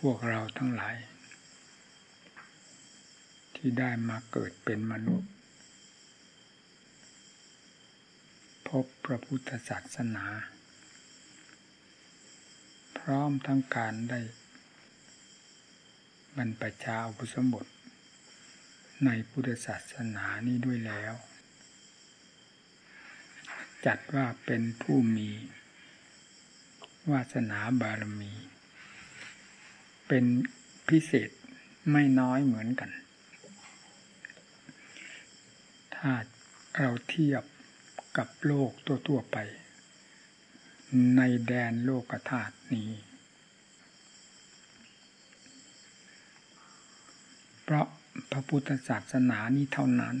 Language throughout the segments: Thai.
พวกเราทั้งหลาย ที่ได้มาเกิดเป็นมนุษย์ พบพระพุทธศาสนา พร้อมทั้งการได้บรรพชาอุปสมบท ในพุทธศาสนานี้ด้วยแล้ว จัดว่าเป็นผู้มี วาสนาบารมี เป็นพิเศษไม่น้อยเหมือนกัน ถ้าเราเทียบกับโลกตัวๆไป ในแดนโลกธาตุนี้ เพราะพระพุทธศาสนานี้เท่านั้น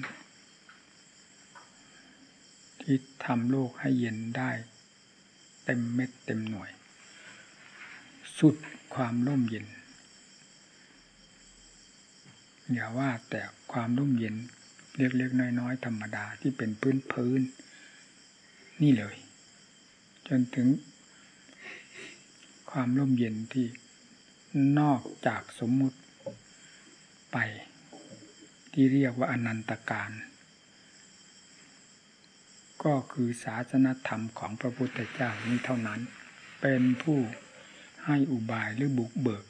ที่ทำโลกให้เย็นได้ เต็มเม็ดเต็มหน่วย สุดความร่มเย็น อย่าว่าแต่ความร่มเย็นเล็กๆน้อยๆธรรมดาที่เป็นพื้นพื้น นี่เลย จนถึง ความร่มเย็นที่นอกจากสมมุติไป ที่เรียกว่าอนันตการ ก็คือศาสนธรรมของพระพุทธเจ้านี้เท่านั้น เป็นผู้ให้อุบายหรือบุกเบิก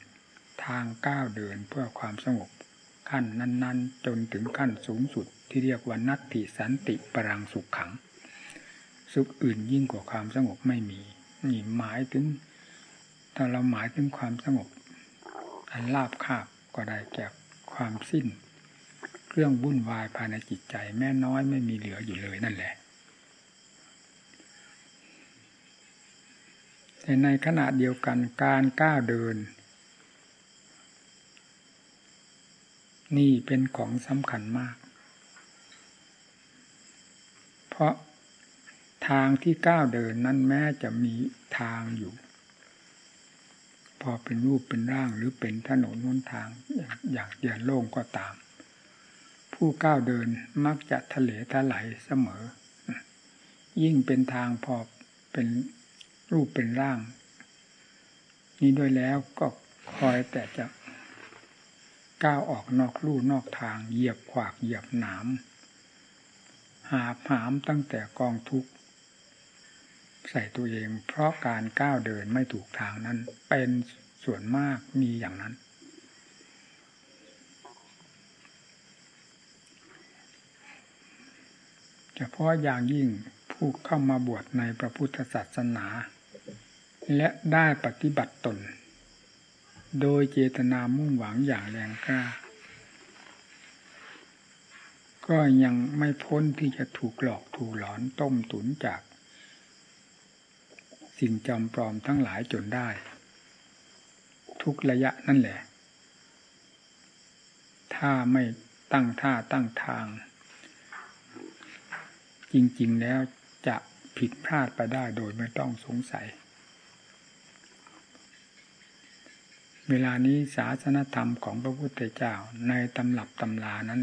ทางก้าวเดินเพื่อความสงบ ขั้นนั้น ๆ จนถึงขั้นสูงสุดที่เรียกว่านัตติสันติปรังสุขขัง สุขอื่นยิ่งกว่าความสงบไม่มีนี่หมายถึง ถ้าเราหมายถึงความสงบ อันลาบคาบก็ได้แก่ความสิ้นเรื่องวุ่นวายภายในจิตใจ แม่น้อยไม่มีเหลืออยู่เลยนั่นแหละแต่ในขณะเดียวกันการก้าวเดิน นี่เป็นของสำคัญมาก เพราะทางที่ก้าวเดินนั้นแม้จะมีทางอยู่ พอเป็นรูปเป็นร่างหรือเป็นถนนน้นทางอย่างเดียนโล่งก็ตาม ผู้ก้าวเดินมักจะทะเลทลายเสมอ ยิ่งเป็นทางพอเป็นรูปเป็นร่าง นี้ด้วยแล้วก็คอยแต่จะ ก้าวออกนอกลู่นอกทางเหยียบขวากเหยียบหนาม หาหามตั้งแต่กองทุกข์ใส่ตัวเองเพราะการก้าวเดินไม่ถูกทางนั้น เป็นส่วนมากมีอย่างนั้น เฉพาะอย่างยิ่งผู้เข้ามาบวชในพระพุทธศาสนา และได้ปฏิบัติตน โดยเจตนามุ่งหวังอย่างแรงกล้า ก็ยังไม่พ้นที่จะถูกหลอกถูกหลอนต้มตุนจาก สิ่งจำปลอมทั้งหลายจนได้ ทุกระยะนั่นแหละ ถ้าไม่ตั้งท่าตั้งทาง จริงๆแล้วจะผิดพลาดไปได้โดยไม่ต้องสงสัย เวลานี้ศาสนธรรมของพระพุทธเจ้าในตำรับตำลานั้น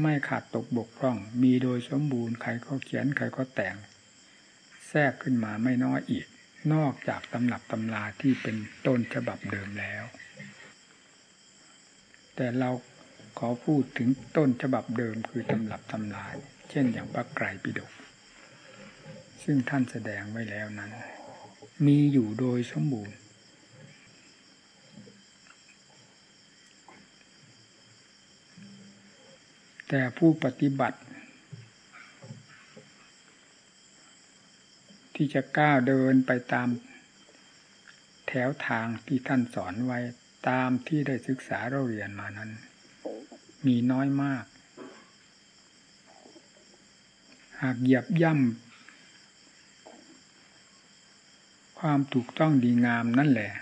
ไม่ขาดตกบกพร่อง มีโดยสมบูรณ์ใครก็เขียนใครก็แต่ง แทรกขึ้นมาไม่น้อยอีก นอกจากตำรับตำลาที่เป็นต้นฉบับเดิมแล้ว แต่เราขอพูดถึงต้นฉบับเดิมคือตำรับตำลาเช่นอย่างพระไกรปิฎกซึ่งท่านแสดงไว้แล้วนั้น มีอยู่โดยสมบูรณ์ แต่ผู้ปฏิบัติ ที่จะก้าวเดินไปตามแถวทางที่ท่านสอนไว้ตามที่ได้ศึกษาเราเรียนมานั้น มีน้อยมาก หากเหยียบย่ำความถูกต้องดีงามนั่นแหละ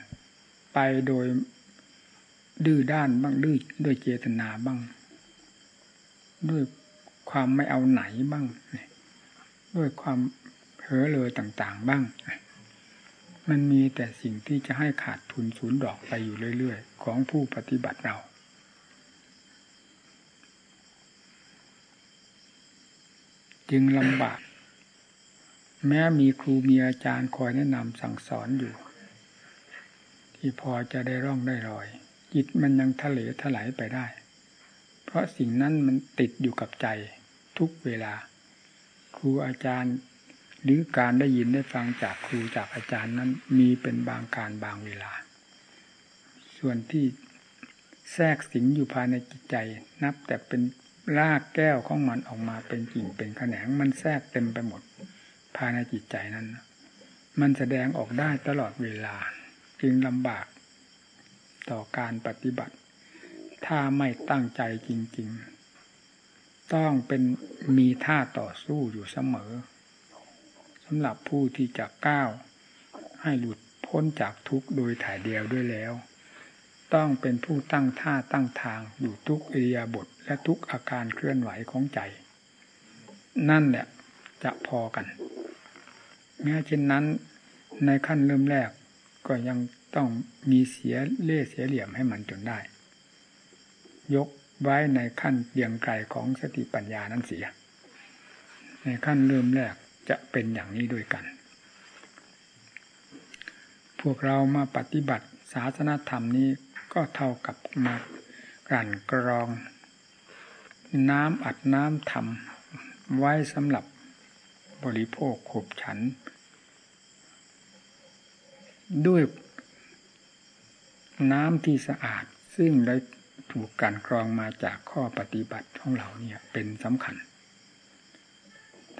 ไปโดยดื้อด้านบ้างดื้อด้วยเจตนาบ้าง ด้วยความไม่เอาไหนบ้างด้วยความเผลอเลยต่างๆ บ้าง มันมีแต่สิ่งที่จะให้ขาดทุนศูนย์ดอกไปอยู่เรื่อยๆ ของผู้ปฏิบัติเรา จึงลำบาก แม้มีครูมีอาจารย์คอยแนะนำสั่งสอนอยู่ทที่พอจะได้ร่องได้รอย จิตมันยังทะเลถลายไปได้ เพราะสิ่งนั้นมันติดอยู่กับใจทุกเวลา ครูอาจารย์ หรือการได้ยินได้ฟังจากครูจากอาจารย์นั้นมีเป็นบางการบางเวลา ส่วนที่แทรกสิงอยู่ภายในจิตใจ นับแต่เป็นรากแก้วของมันออกมาเป็นกิ่งเป็นแขนงมันแทรกเต็มไปหมด ภายในจิตใจนั้น มันแสดงออกได้ตลอดเวลา จึงลำบากต่อการปฏิบัติ ถ้าไม่ตั้งใจจริง ๆ ต้องเป็นมีท่าต่อสู้อยู่เสมอสำหรับผู้ที่จะก้าวให้หลุดพ้นจากทุกข์โดยถ่ายเดียวด้วยแล้ว ต้องเป็นผู้ตั้งท่าตั้งทางอยู่ทุกอิริยาบถและทุกอาการเคลื่อนไหวของใจ นั่นแหละจะพอกันแม้เช่นนั้นในขั้นเริ่มแรกก็ยังต้องมีเสียเล่เสียเหลี่ยมให้มันจนได้ ยกไว้ในขั้นเดียงไกลของสติปัญญานั้นเสีย ในขั้นเริ่มแรกจะเป็นอย่างนี้ด้วยกัน พวกเรามาปฏิบัติศาสนธรรมนี้ก็เท่ากับมากลั่นกรอง น้ำอัดน้ำทำไว้สำหรับบริโภคขบฉัน ด้วยน้ำที่สะอาดซึ่งได้ ถูกการกรองมาจากข้อปฏิบัติของเราเนี่ย เป็นสำคัญ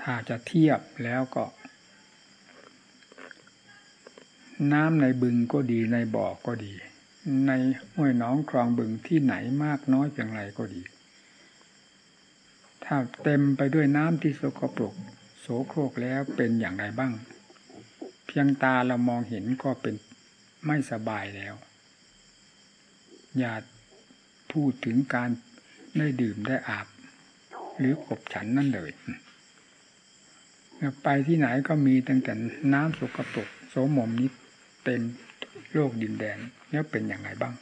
ถ้าจะเทียบแล้วก็ น้ำในบึงก็ดีในบ่อก็ดี ในห้วยน้องคลองบึงที่ไหนมากน้อยเพียงไรก็ดี ถ้าเต็มไปด้วยน้ำที่สกปรกโสโครกแล้วเป็นอย่างไรบ้าง เพียงตาเรามองเห็นก็เป็นไม่สบายแล้วอย่า พูดถึงการได้ดื่มได้อาบ หรือกบฉันนั่นเลยไปที่ไหนก็มีตั้งแต่น้ำสกปรกโสมมนี้เต็มโลกดินแดนแล้วเป็นอย่างไรบ้าง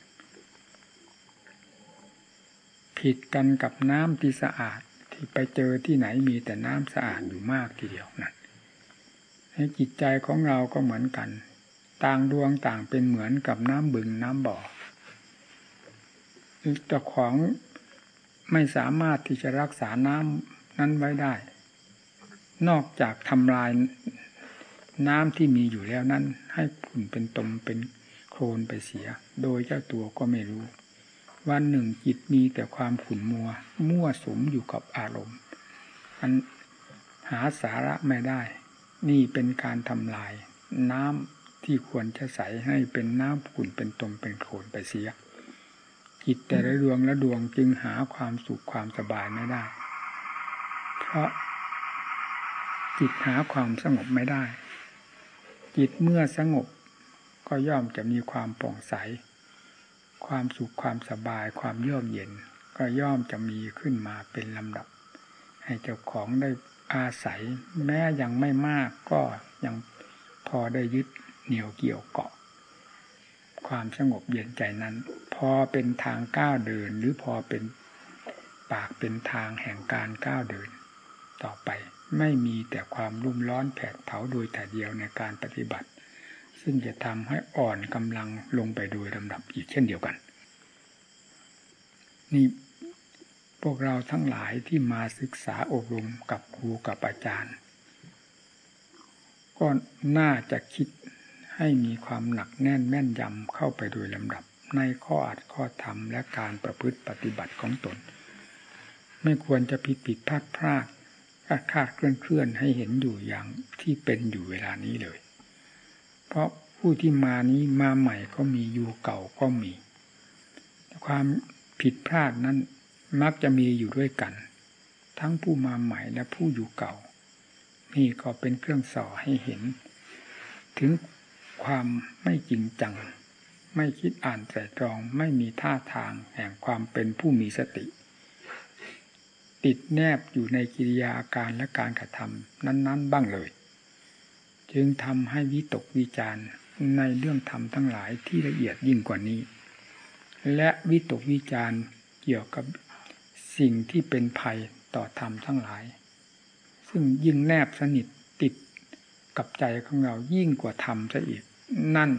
ผิดกันกับน้ำที่สะอาดที่ไปเจอที่ไหนมีแต่น้ำสะอาดอยู่มากทีเดียวนั่นให้จิตใจของเราก็เหมือนกัน ต่างดวงต่างเป็นเหมือนกับน้ำบึงน้ำบ่อ แต่ของไม่สามารถที่จะรักษาน้ำนั้นไว้ได้ นอกจากทำลายน้ำที่มีอยู่แล้วนั้น ให้ขุ่นเป็นตมเป็นโคลนไปเสีย โดยเจ้าตัวก็ไม่รู้ วันหนึ่งจิตมีแต่ความขุ่นมัว มั่วสมอยู่กับอารมณ์อันหาสาระไม่ได้ นี่เป็นการทำลาย น้ำที่ควรจะใสให้เป็นน้ำขุ่นเป็นตมเป็นโคลนไปเสีย จิตแต่ละดวงละดวงจึงหาความสุขความสบายไม่ได้ เพราะจิตหาความสงบไม่ได้ จิตเมื่อสงบก็ย่อมจะมีความป่องใส ความสุขความสบายความเยือกเย็น ก็ย่อมจะมีขึ้นมาเป็นลำดับ ให้เจ้าของได้อาศัย แม้ยังไม่มากก็ยังพอได้ยึดเหนี่ยวเกี่ยวเกาะ ความสงบเย็นใจนั้น พอเป็นทางก้าวเดิน หรือพอเป็นปากเป็นทางแห่งการก้าวเดิน ต่อไปไม่มีแต่ความรุ่มร้อนแผดเผาโดยแต่เดียวในการปฏิบัติ ซึ่งจะทำให้อ่อนกำลังลงไปโดยลำดับอีกเช่นเดียวกัน นี่พวกเราทั้งหลายที่มาศึกษาอบรมกับครูกับอาจารย์ ก็น่าจะคิด ให้มีความหนักแน่นแม่นยำเข้าไปโดยลำดับ ในข้ออัดข้อธรรมและการประพฤติปฏิบัติของตน ไม่ควรจะผิดผิดพลาดพลาดคาดคาดเคลื่อนเคลื่อนให้เห็นอยู่อย่างที่เป็นอยู่เวลานี้เลย เพราะผู้ที่มานี้มาใหม่ก็มีอยู่เก่าก็มี ความผิดพลาดนั้นมักจะมีอยู่ด้วยกัน ทั้งผู้มาใหม่และผู้อยู่เก่า นี่ก็เป็นเครื่องส่อให้เห็น ถึง ความไม่จริงจัง ไม่คิดอ่านแต่ตรองไม่มีท่าทางแห่งความเป็นผู้มีสติ ติดแนบอยู่ในกิริยาอาการและการกระทำนั้น ๆ บ้างเลย จึงทำให้วิตกวิจารในเรื่องธรรมทั้งหลายที่ละเอียดยิ่งกว่านี้ และวิตกวิจารเกี่ยวกับสิ่งที่เป็นภัยต่อธรรมทั้งหลาย ซึ่งยิ่งแนบสนิทติดกับใจของเรายิ่งกว่าธรรมซะอีก นั่น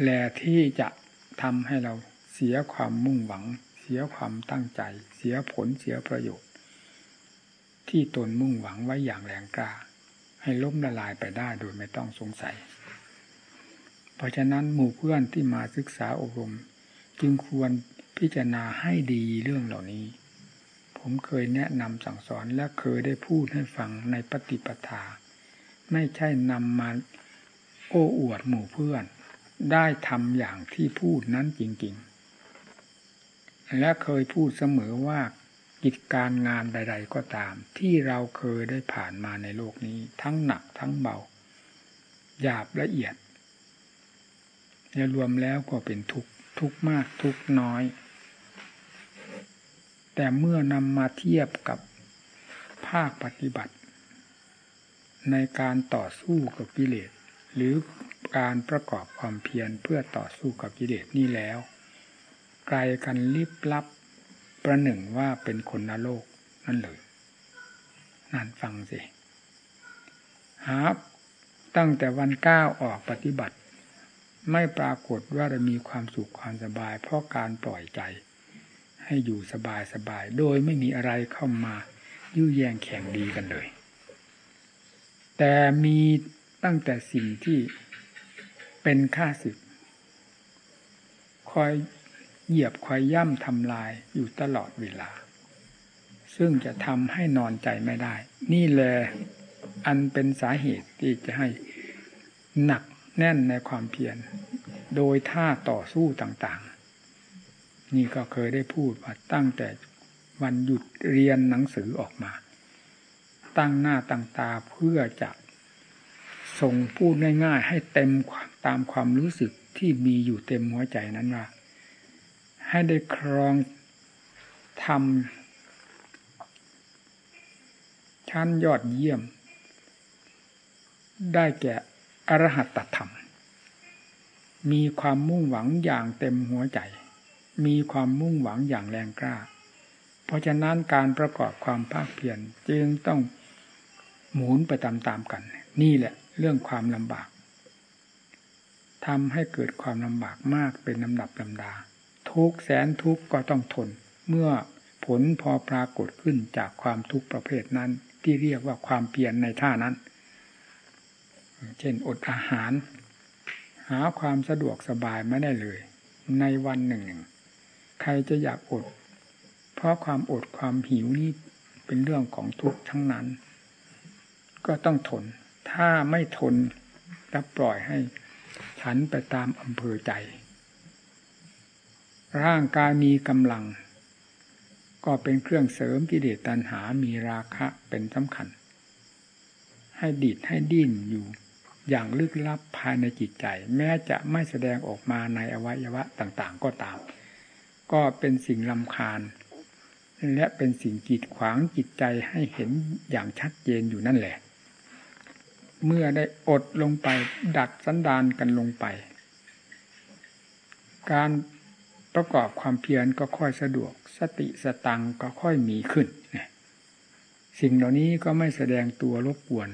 แหละที่จะทำให้เราเสียความมุ่งหวัง เสียความตั้งใจ เสียผลเสียประโยชน์ ที่ตนมุ่งหวังไว้อย่างแรงกล้า ให้ล้มละลายไปได้โดยไม่ต้องสงสัย เพราะฉะนั้นหมู่เพื่อนที่มาศึกษาอบรม จึงควรพิจารณาให้ดีเรื่องเหล่านี้ ผมเคยแนะนำสั่งสอนและเคยได้พูดให้ฟังในปฏิปทา ไม่ใช่นำมา อ้อวดหมู่เพื่อน ได้ทำอย่างที่พูดนั้นจริง ๆ และเคยพูดเสมอว่ากิจการงานใด ๆ ก็ตาม ที่เราเคยได้ผ่านมาในโลกนี้ ทั้งหนักทั้งเบาหยาบละเอียดจะรวมแล้วก็เป็นทุกทุกมากทุกน้อย แต่เมื่อนำมาเทียบกับภาคปฏิบัติ ในการต่อสู้กับกิเลส หรือการประกอบความเพียรเพื่อต่อสู้กับกิเลสนี่แล้ว ไกลกันลิบลับประหนึ่งว่าเป็นคนนรกนั่นเลยนั่นฟังสิหาตั้งแต่วันก้าวออกปฏิบัติ ไม่ปรากฏว่าจะมีความสุขความสบาย เพราะการปล่อยใจ ให้อยู่สบายสบาย โดยไม่มีอะไรเข้ามา ยื้อแย่งแข่งดีกันเลย แต่มี ตั้งแต่สิ่งที่เป็นค่าศึก คอยเหยียบคอยย่ำทำลายอยู่ตลอดเวลา ซึ่งจะทำให้นอนใจไม่ได้ นี่แหละอันเป็นสาเหตุที่จะให้หนักแน่นในความเพียร โดยท่าต่อสู้ต่างๆ นี่ก็เคยได้พูดว่าตั้งแต่วันหยุดเรียนหนังสือออกมา ตั้งหน้าตั้งตาเพื่อจะ ส่งพูดง่าย ๆ ให้เต็มตามความรู้สึกที่มีอยู่เต็มหัวใจนั้นว่า ให้ได้ครองทำชั้นยอดเยี่ยม ได้แก่อรหัตธรรม มีความมุ่งหวังอย่างเต็มหัวใจ มีความมุ่งหวังอย่างแรงกล้า เพราะฉะนั้นการประกอบความภาคเพียรจึงต้องหมุนไปตามๆกัน นี่แหละ เรื่องความลำบากทำให้เกิดความลำบากมากเป็นลำดับลำดา ทุกแสนทุกก็ต้องทน เมื่อผลพอปรากฏขึ้นจากความทุกข์ประเภทนั้น ที่เรียกว่าความเปลี่ยนในท่านั้น เช่นอดอาหาร หาความสะดวกสบายไม่ได้เลย ในวันหนึ่งหนึ่งใครจะอยากอด เพราะความอดความหิวนี่เป็นเรื่องของทุกข์ทั้งนั้น ก็ต้องทน ถ้าไม่ทนและปล่อยให้ฉันไปตามอำเภอใจ ร่างกายมีกำลัง ก็เป็นเครื่องเสริมกิเลสตัณหามีราคะเป็นสำคัญ ให้ดิดให้ดิ้นอยู่อย่างลึกลับภายในจิตใจ แม้จะไม่แสดงออกมาในอวัยวะต่างๆก็ตาม ก็เป็นสิ่งลำคาญ และเป็นสิ่งกีดขวางจิตใจให้เห็นอย่างชัดเจนอยู่นั่นแหละ เมื่อได้อดลงไป ดัดสันดานกันลงไป การประกอบความเพียรก็ค่อยสะดวก สติสตังก็ค่อยมีขึ้น สิ่งเหล่านี้ก็ไม่แสดงตัวรบกวน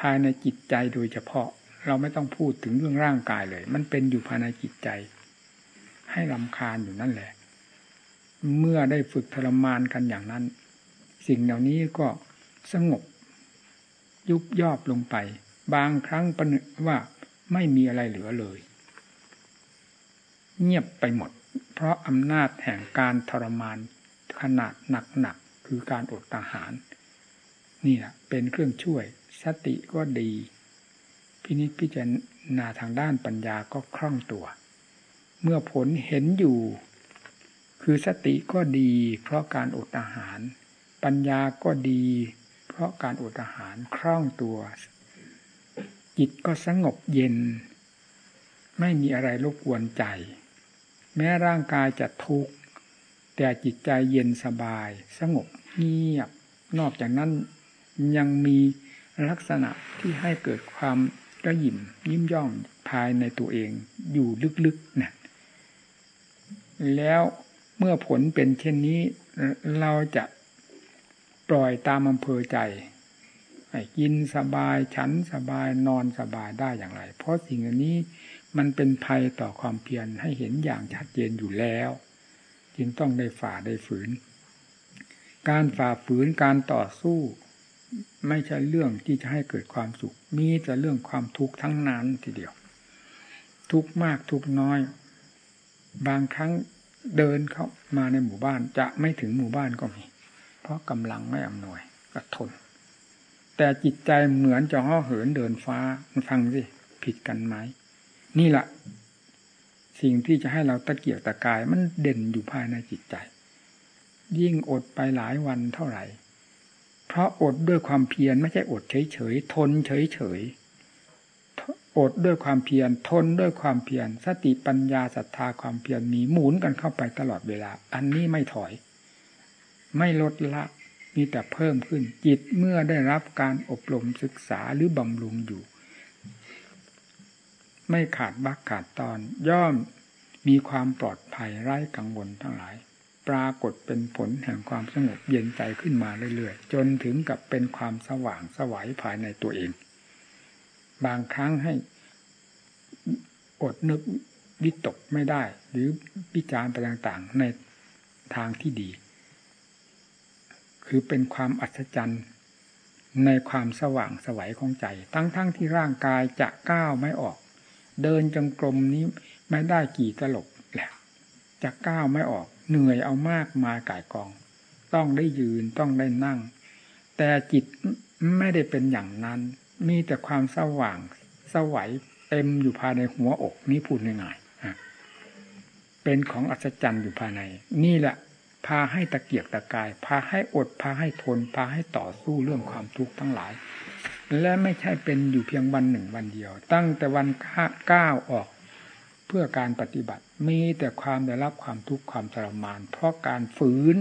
ภายในจิตใจโดยเฉพาะ เราไม่ต้องพูดถึงเรื่องร่างกายเลย มันเป็นอยู่ภายในจิตใจ ให้ลำคาญอยู่นั่นแหละ เมื่อได้ฝึกทรมานกันอย่างนั้น สิ่งเหล่านี้ก็สงบ ยุบยอบลงไป บางครั้งประนว่าไม่มีอะไรเหลือเลย เงียบไปหมด เพราะอำนาจแห่งการทรมานขนาดหนักๆคือการอดอาหาร นี่แหละเป็นเครื่องช่วย สติก็ดี พินิจพิจารณาทางด้านปัญญาก็คล่องตัว เมื่อผลเห็นอยู่ คือสติก็ดี เพราะการอดอาหาร ปัญญาก็ดี เพราะการอดอาหารคล่องตัว จิตก็สงบเย็น ไม่มีอะไรรบกวนใจ แม้ร่างกายจะทุกข์แต่จิตใจเย็นสบาย สงบเงียบ นอกจากนั้นยังมีลักษณะที่ให้เกิดความกระยิมยิ้มย่องภายในตัวเองอยู่ลึกๆนะแล้วเมื่อผลเป็นเช่นนี้เราจะ ปล่อยตามอำเภอใจกินสบายฉันสบายนอนสบายได้อย่างไร เพราะสิ่งนี้มันเป็นภัยต่อความเพียรให้เห็นอย่างชัดเจนอยู่แล้ว จึงต้องได้ฝ่าได้ฝืน การฝ่าฝืนการต่อสู้ ไม่ใช่เรื่องที่จะให้เกิดความสุข มีแต่เรื่องความทุกข์ทั้งนั้นทีเดียว ทุกมากทุกน้อย บางครั้งเดินเข้ามาในหมู่บ้านจะไม่ถึงหมู่บ้านก็มี เพราะกำลังไม่อำนวยก็ทน แต่จิตใจเหมือนจะห่อเหินเดินฟ้ามันฟังสิผิดกันไหมนี่แหละสิ่งที่จะให้เราตะเกียกตะกายมันเด่นอยู่ภายในจิตใจ ยิ่งอดไปหลายวันเท่าไหร่ เพราะอดด้วยความเพียรไม่ใช่อดเฉยๆทนเฉยๆอดด้วยความเพียรทนด้วยความเพียรสติปัญญาศรัทธาความเพียรมีหมุนกันเข้าไปตลอดเวลา อันนี้ไม่ถอย ไม่ลดละมีแต่เพิ่มขึ้นจิตเมื่อได้รับการอบรมศึกษาหรือบำรุงอยู่ ไม่ขาดบักขาดตอน ย่อมมีความปลอดภัยไร้กังวลทั้งหลาย ปรากฏเป็นผลแห่งความสงบเย็นใจขึ้นมาเรื่อยๆ จนถึงกับเป็นความสว่างสวัยภายในตัวเอง บางครั้งให้อดนึกวิตกไม่ได้ หรือวิจารณ์ไปต่างๆในทางที่ดี คือเป็นความอัศจรรย์ในความสว่างสวัยของใจ ทั้งๆทที่ร่างกายจะก้าวไม่ออก เดินจงกรมนี้ไม่ได้กี่ตลบแหละจะก้าวไม่ออก เหนื่อยเอามากมายกายกอง ต้องได้ยืนต้องได้นั่ง แต่จิตไม่ได้เป็นอย่างนั้น มีแต่ความสว่างสวัยเต็มอยู่ภายในหัวอกนี่พูดง่ายๆเป็นของอัศจรรย์อยู่ภายใน นี่แหละ พาให้ตะเกียกตะกาย พาให้อดพาให้ทน พาให้ต่อสู้เรื่องความทุกข์ทั้งหลาย และไม่ใช่เป็นอยู่เพียงวันหนึ่งวันเดียว ตั้งแต่วันก้าวออกเพื่อการปฏิบัติ มีแต่ความได้รับความทุกข์ความทรมาน เพราะการฝืน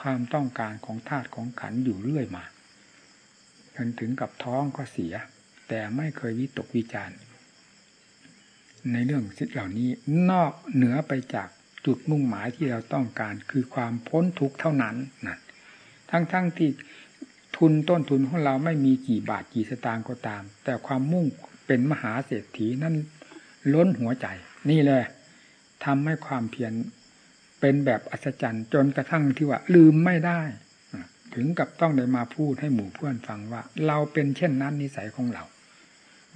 ความต้องการของธาตุของขันอยู่เรื่อยมาจนถึงกับท้องก็เสีย แต่ไม่เคยวิตกวิจารณ์ในเรื่องสิ่เหล่านี้นอกเหนือไปจาก จุดมุ่งหมายที่เราต้องการ คือความพ้นทุกข์เท่านั้นนะทั้งๆทที่ทุนต้นทุนของเราไม่มีกี่บาทกี่สตางค์ก็ตาม แต่ความมุ่งเป็นมหาเศรษฐีนั่นล้นหัวใจ นี่เลยทำให้ความเพียรเป็นแบบอัศจรรย์ จนกระทั่งที่ว่า ลืมไม่ได้ ถึงกับต้องได้มาพูดให้หมู่เพื่อนฟังว่า เราเป็นเช่นนั้นนิสัยของเรา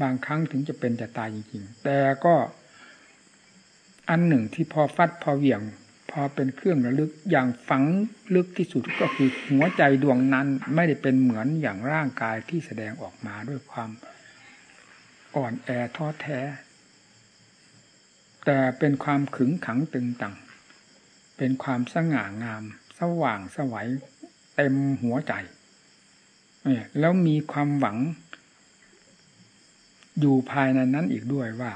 บางครั้งถึงจะเป็นจะตายจริงๆ แต่ก็ อันหนึ่งที่พอฟัดพอเหวี่ยง พอเป็นเครื่องระลึกอย่างฝังลึกที่สุดก็คือหัวใจดวงนั้นไม่ได้เป็นเหมือนอย่างร่างกายที่แสดงออกมาด้วยความอ่อนแอท้อแท้ แต่เป็นความขึงขังตึงตังเป็นความสง่างาม สว่างสวัยเต็มหัวใจแล้วมีความหวังอยู่ภายในนั้นอีกด้วยว่า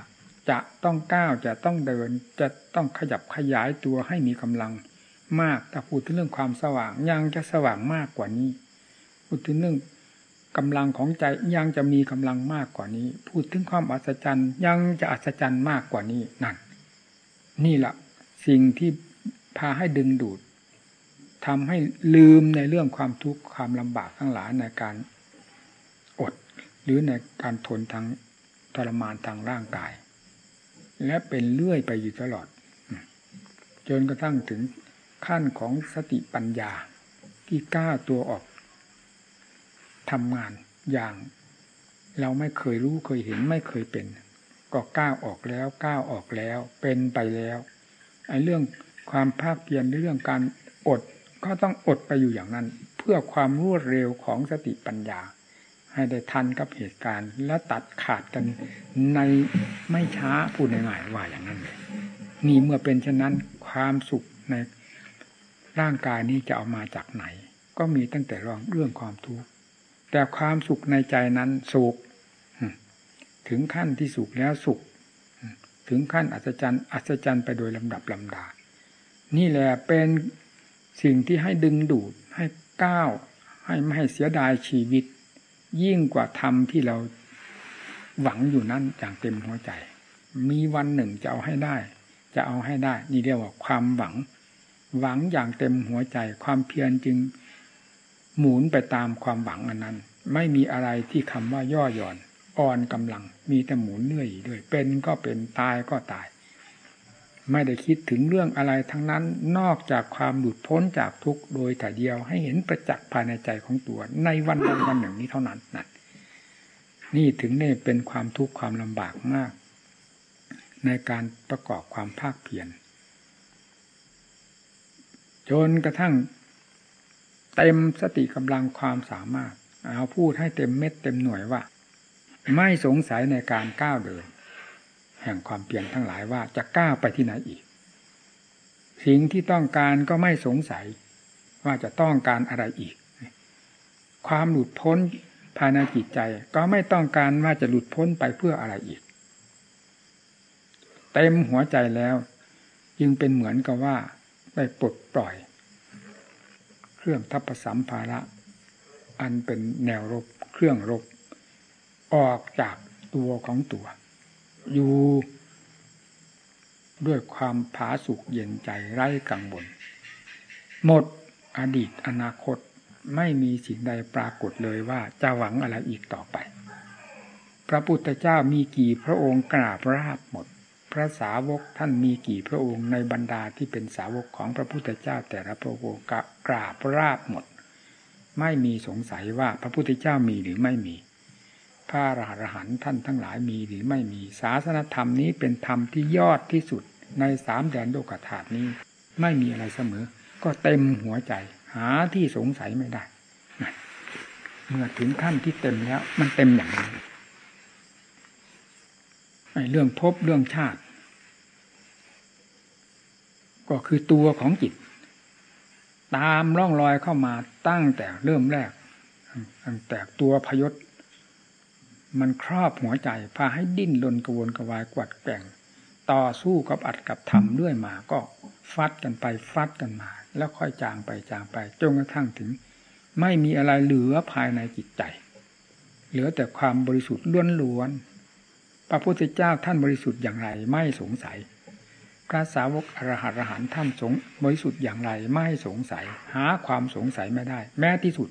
จะต้องก้าวจะต้องเดิน จะต้องขยับขยายตัวให้มีกำลังมากถ้าพูดถึงเรื่องความสว่างยังจะสว่างมากกว่านี้ พูดถึงเรื่องกำลังของใจยังจะมีกำลังมากกว่านี้ พูดถึงความอัศจรรย์ยังจะอัศจรรย์มากกว่านี้นั่น นี่แหละสิ่งที่พาให้ดึงดูดทำให้ลืมในเรื่องความทุกข์ความลำบากทั้งหลายในการอด หรือในการทนทางทรมานทางร่างกาย และเป็นเลื่อยไปอยู่ตลอด จนกระทั่งถึงขั้นของสติปัญญาที่กล้าตัวออกทำงานอย่าง เราไม่เคยรู้เคยเห็นไม่เคยเป็น ก็ก้าวออกแล้วก้าวออกแล้วเป็นไปแล้วไอ้เรื่องความภาคเพียรเรื่องการอดก็ต้องอดไปอยู่อย่างนั้น เพื่อความรวดเร็วของสติปัญญา ให้ได้ทันกับเหตุการณ์ และตัดขาดกันในไม่ช้าพูดง่ายๆว่าอย่างนั้นเลยนี่เมื่อเป็นเช่นนั้นความสุขในร่างกายนี้จะเอามาจากไหน ก็มีตั้งแต่รองเรื่องความทุกข์แต่ความสุขในใจนั้นสุขถึงขั้นที่สุขแล้วสุข ถึงขั้นอัศจรรย์อัศจรรย์ไปโดยลำดับลำดา นี่แหละเป็นสิ่งที่ให้ดึงดูดให้ก้าวให้ไม่ให้เสียดายชีวิต ยิ่งกว่าธรรมที่เราหวังอยู่นั้นอย่างเต็มหัวใจ มีวันหนึ่งจะเอาให้ได้ จะเอาให้ได้ นี่เรียกว่าความหวัง หวังอย่างเต็มหัวใจ ความเพียรจึงหมุนไปตามความหวังอันนั้น ไม่มีอะไรที่คำว่าย่อหย่อนอ่อนกำลัง มีแต่หมุนเนื่อยด้วย เป็นก็เป็นตายก็ตาย ไม่ได้คิดถึงเรื่องอะไรทั้งนั้นนอกจากความหลุดพ้นจากทุกข์โดยแต่เดียวให้เห็นประจักษ์ภายในใจของตัว ในวันวันวันหนึ่งนี้เท่านั้นนะนี่ถึงได้เป็นความทุกข์ความลำบากมาก ในการประกอบความภาคเพียรจนกระทั่งเต็มสติกำลังความสามารถ เอาพูดให้เต็มเม็ดเต็มหน่วยว่า ไม่สงสัยในการก้าวเดิน แห่งความเปลี่ยนทั้งหลายว่าจะก้าวไปที่ไหนอีก สิ่งที่ต้องการก็ไม่สงสัยว่าจะต้องการอะไรอีก ความหลุดพ้นภายในจิตใจก็ไม่ต้องการว่าจะหลุดพ้นไปเพื่ออะไรอีก เต็มหัวใจแล้ว จึงเป็นเหมือนกับว่าได้ปลดปล่อย เครื่องทัพสัมภาระ อันเป็นแนวรบเครื่องรบ ออกจากตัวของตัว อยู่ด้วยความผาสุกเย็นใจไร้กังวลหมดอดีตอนาคตไม่มีสิ่งใดปรากฏเลยว่าจะหวังอะไรอีกต่อไป พระพุทธเจ้ามีกี่พระองค์กราบราบหมด พระสาวกท่านมีกี่พระองค์ในบรรดาที่เป็นสาวกของพระพุทธเจ้า แต่ละพระองค์กราบราบหมด ไม่มีสงสัยว่าพระพุทธเจ้ามีหรือไม่มี พระอรหันต์ท่านทั้งหลายมีหรือไม่มีศาสนธรรมนี้เป็นธรรมที่ยอดที่สุดในสามแดนโลกธาตุนี้ ไม่มีอะไรเสมอ ก็เต็มหัวใจ หาที่สงสัยไม่ได้เมื่อถึงขั้นที่เต็มแล้ว มันเต็มอย่างนี้เรื่องพบเรื่องชาติ ก็คือตัวของจิต ตามร่องรอยเข้ามาตั้งแต่เริ่มแรกตั้งแต่ตัวพยศ มันครอบหัวใจพาให้ดิ้นรนกระวนกระวายกวัดแก่งต่อสู้กับอัดกับทำเรื่อยมาก็ฟัดกันไปฟัดกันมา แล้วค่อยจางไปจางไปจนกระทั่งถึง ไม่มีอะไรเหลือภายในจิตใจ เหลือแต่ความบริสุทธิ์ล้วนๆพระพุทธเจ้าท่านบริสุทธิ์อย่างไรไม่สงสัย พระสาวกอรหัตอรหันท่านสงบริสุทธิ์อย่างไรไม่สงสัย หาความสงสัยไม่ได้ แม้ที่สุด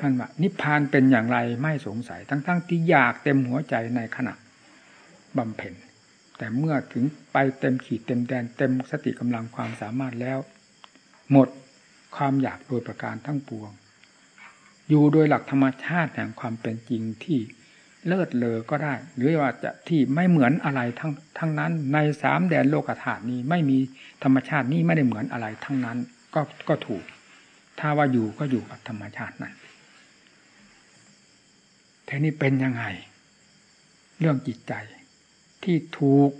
ท่านว่านิพพานเป็นอย่างไรไม่สงสัย ทั้งๆทที่อยากเต็มหัวใจในขณะบำเพ็ญแต่เมื่อถึงไปเต็มขีดเต็มแดนเต็มสติกำลังความสามารถแล้ว หมดความอยากโดยประการทั้งปวง อยู่โดยหลักธรรมชาติแห่งความเป็นจริงที่เลิศเลอก็ได้ หรือว่าจะที่ไม่เหมือนอะไรทั้งทั้งนั้น ในสามแดนโลกธาตุนี้ไม่มีธรรมชาตินี้ไม่ได้เหมือนอะไรทั้งนั้น ก็ก็ถูก ถ้าว่าอยู่ก็อยู่กับธรรมชาตินั้น ทีนี้เป็นยังไง เรื่องจิตใจ ที่ถูก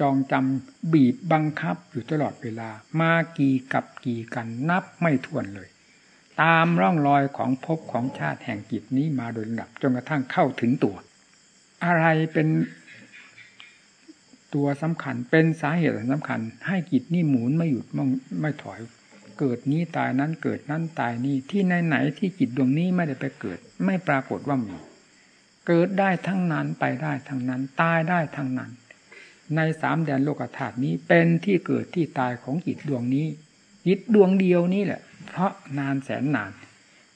จองจำบีบบังคับอยู่ตลอดเวลา มากี่กับกี่กันนับไม่ถ้วนเลย ตามร่องรอยของภพของชาติแห่งจิตนี้มาโดยลำดับจนกระทั่งเข้าถึงตัว อะไรเป็นตัวสำคัญเป็นสาเหตุสำคัญ ให้จิตนี่หมุนไม่หยุดมองไม่ถอย เกิดนี้ตายนั้นเกิดนั้นตายนี้ที่ไหนไหนที่จิตดวงนี้ไม่ได้ไปเกิด ไม่ปรากฏว่ามี เกิดได้ทั้งนั้นไปได้ทั้งนั้น ตายได้ทั้งนั้น ในสามแดนโลกธาตุนี้เป็นที่เกิดที่ตายของจิตดวงนี้จิตดวงเดียวนี้แหละ เพราะนานแสนนาน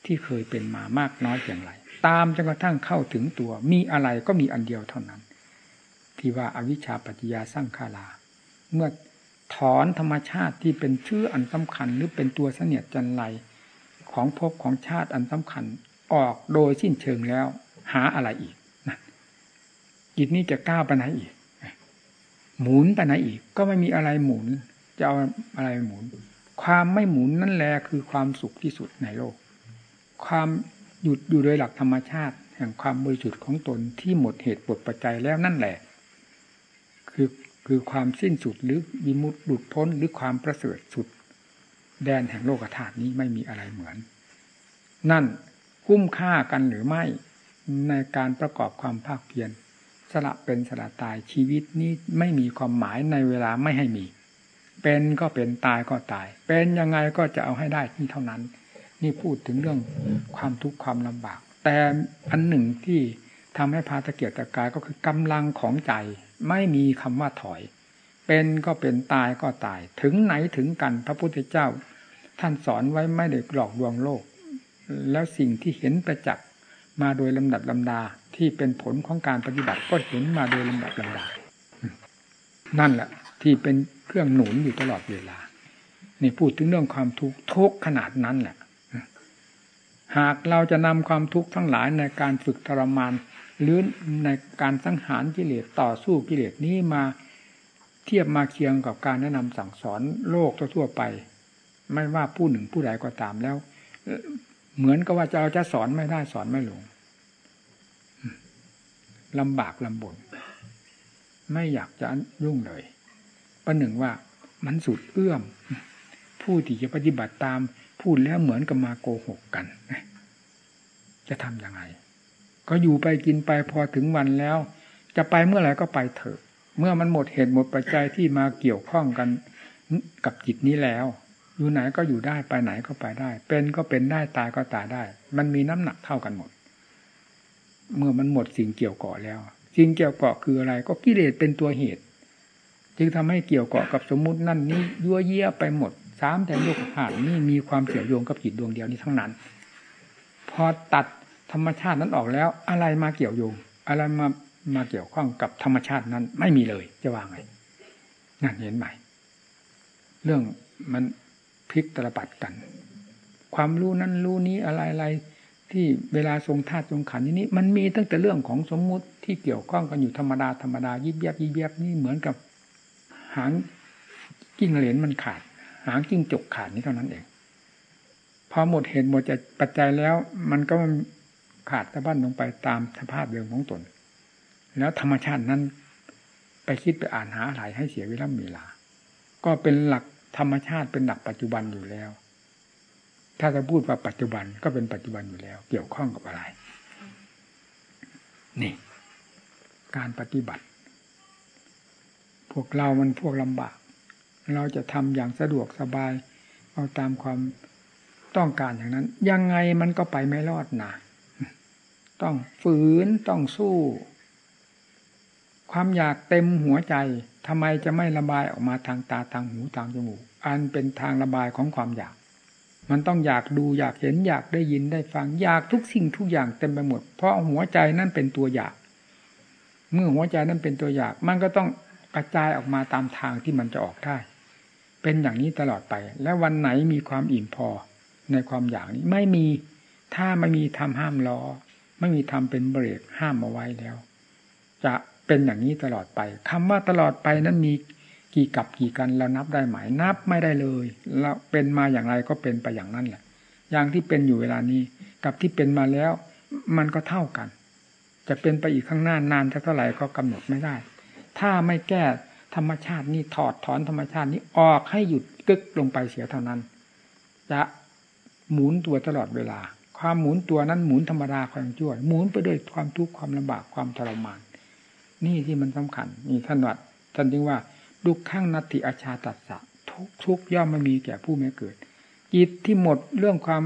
ที่เคยเป็นมามากน้อยอย่างไร ตามจนกระทั่งเข้าถึงตัว มีอะไรก็มีอันเดียวเท่านั้น ที่ว่าอาวิชชาปัจจยาสร้างคาลา เมื่อถอนธรรมชาติที่เป็นชื่ออันสำคัญ หรือเป็นตัวเสนียดจันไรของภพของชาติอันสำคัญออกโดยสิ้นเชิงแล้ว หาอะไรอีกนะจิตนี้จะก้าวไปไหนอีก หมุนไปไหนอีก ก็ไม่มีอะไรหมุน จะเอาอะไรหมุน ความไม่หมุนนั่นแหละคือความสุขที่สุดในโลก ความหยุดอยู่โดยหลักธรรมชาติ แห่งความบริสุทธิ์ของตนที่หมดเหตุปวดปัจจัยแล้วนั่นแหละ คือคือความสิ้นสุดหรือวิมุตติหลุดพ้นหรือความประเสริฐสุด แดนแห่งโลกธาตุนี้ไม่มีอะไรเหมือน นั่นคุ้มค่ากันหรือไม่ ในการประกอบความภาคเพียรสละเป็นสละตายชีวิตนี้ไม่มีความหมายในเวลาไม่ให้มี เป็นก็เป็นตายก็ตาย เป็นยังไงก็จะเอาให้ได้ที่เท่านั้น นี่พูดถึงเรื่องความทุกข์ความลำบาก แต่อันหนึ่งที่ทำให้พาตะเกียกตะกายก็คือกำลังของใจ ไม่มีคำว่าถอย เป็นก็เป็นตายก็ตาย ถึงไหนถึงกันพระพุทธเจ้า ท่านสอนไว้ไม่ได้หลอกลวงโลก แล้วสิ่งที่เห็นประจักษ์ มาโดยลำดับลำดาที่เป็นผลของการปฏิบัติก็เห็นมาโดยลำดับลำดับนั่นแหละที่เป็นเครื่องหนุนอยู่ตลอดเวลา นี่พูดถึงเรื่องความทุกข์ทุกขนาดนั้นแหละ หากเราจะนำความทุกข์ทั้งหลายในการฝึกทรมานหรือในการสังหารกิเลสต่อสู้กิเลสนี้มาเทียบมาเคียงกับการแนะนำสั่งสอนโลกทั่วไป ไม่ว่าผู้หนึ่งผู้ใดก็ตามแล้ว เหมือนกับว่าจะเราจะสอนไม่ได้สอนไม่ลงลำบากลำบน ไม่อยากจะยุ่งเลยประหนึ่งว่ามันสุดเอื้อม ผู้ที่จะปฏิบัติตามพูดแล้วเหมือนกับมาโกหกกัน จะทำยังไง ก็อยู่ไปกินไปพอถึงวันแล้ว จะไปเมื่อไหร่ก็ไปเถอะ เมื่อมันหมดเหตุหมดปัจจัยที่มาเกี่ยวข้องกันกับจิตนี้แล้ว อยู่ไหนก็อยู่ได้ไปไหนก็ไปได้ เป็นก็เป็นได้ตายก็ตายได้ มันมีน้ำหนักเท่ากันหมด เมื่อมันหมดสิ่งเกี่ยวเกาะแล้ว สิ่งเกี่ยวเกาะคืออะไรก็กิเลสเป็นตัวเหตุ จึงทำให้เกี่ยวเกาะกับสมมุตินั่นนี้ยั่วเยี่ยไปหมดสามแต่โลกผ่านนี่มีความเกี่ยวโยงกับจิตดวงเดียวนี้ทั้งนั้น พอตัดธรรมชาตินั้นออกแล้ว อะไรมาเกี่ยวโยง อะไรมามาเกี่ยวข้องกับธรรมชาตินั้น ไม่มีเลยจะว่าไงนั่นเห็นไหมเรื่องมัน พลิกตลบัดกัน ความรู้นั้นรู้นี้อะไรอะไรที่เวลาทรงธาตุทรงขันนี้ มันมีตั้งแต่เรื่องของสมมุติที่เกี่ยวข้องกันอยู่ธรรมดาธรรมดายิบยับยิบยับนี่เหมือนกับ หางกิ้งเหรียญมันขาด หางจิ้งจกขาดนี้เท่านั้นเองพอหมดเหตุหมดจะปัจจัยแล้ว มันก็ขาดสะบั้นลงไปตามสภาพเดิมของตน แล้วธรรมชาตินั้นไปคิดไปอ่านหาอะไรให้เสียเวลาเวลา ก็เป็นหลัก ธรรมชาติเป็นหลักปัจจุบันอยู่แล้ว ถ้าจะพูดว่าปัจจุบันก็เป็นปัจจุบันอยู่แล้ว เกี่ยวข้องกับอะไร นี่ การปฏิบัติ พวกเรามันพวกลำบาก เราจะทำอย่างสะดวกสบาย เอาตามความต้องการอย่างนั้น ยังไงมันก็ไปไม่รอดนะต้องฝืนต้องสู้ ความอยากเต็มหัวใจ ทำไมจะไม่ระบายออกมาทางตาทางหูทางจมูก อันเป็นทางระบายของความอยาก มันต้องอยากดูอยากเห็นอยากได้ยินได้ฟัง อยากทุกสิ่งทุกอย่างเต็มไปหมด เพราะหัวใจนั่นเป็นตัวอยาก เมื่อหัวใจนั่นเป็นตัวอยาก มันก็ต้องกระจายออกมาตามทางที่มันจะออกได้ เป็นอย่างนี้ตลอดไป แล้ววันไหนมีความอิ่มพอในความอยากนี้ไม่มีถ้าไม่มีทำห้ามล้อ ไม่มีทำเป็นเบรกห้ามเอาไว้แล้ว จะ เป็นอย่างนี้ตลอดไปคำว่าตลอดไปนั้นมีกี่กับกี่กันเรานับได้ไหมนับไม่ได้เลยแล้วเป็นมาอย่างไรก็เป็นไปอย่างนั้นแหละ อย่างที่เป็นอยู่เวลานี้ กับที่เป็นมาแล้ว มันก็เท่ากัน จะเป็นไปอีกข้างหน้านานเท่าไหร่ก็กำหนดไม่ได้ ถ้าไม่แก้ธรรมชาตินี้ถอดถอนธรรมชาตินี้ออกให้หยุดกึกลงไปเสียเท่านั้น จะหมุนตัวตลอดเวลา ความหมุนตัวนั้นหมุนธรรมดาความชั่วหมุนไปด้วยความทุกข์ความลำบากความทรมาน นี่ที่มันสำคัญนี่ท่านวัดท่านจึงว่าดุข้างนัตติอาชาตัสสะทุกทุกย่อมไม่มีแก่ผู้ไม่เกิด จิตที่หมดเรื่องความ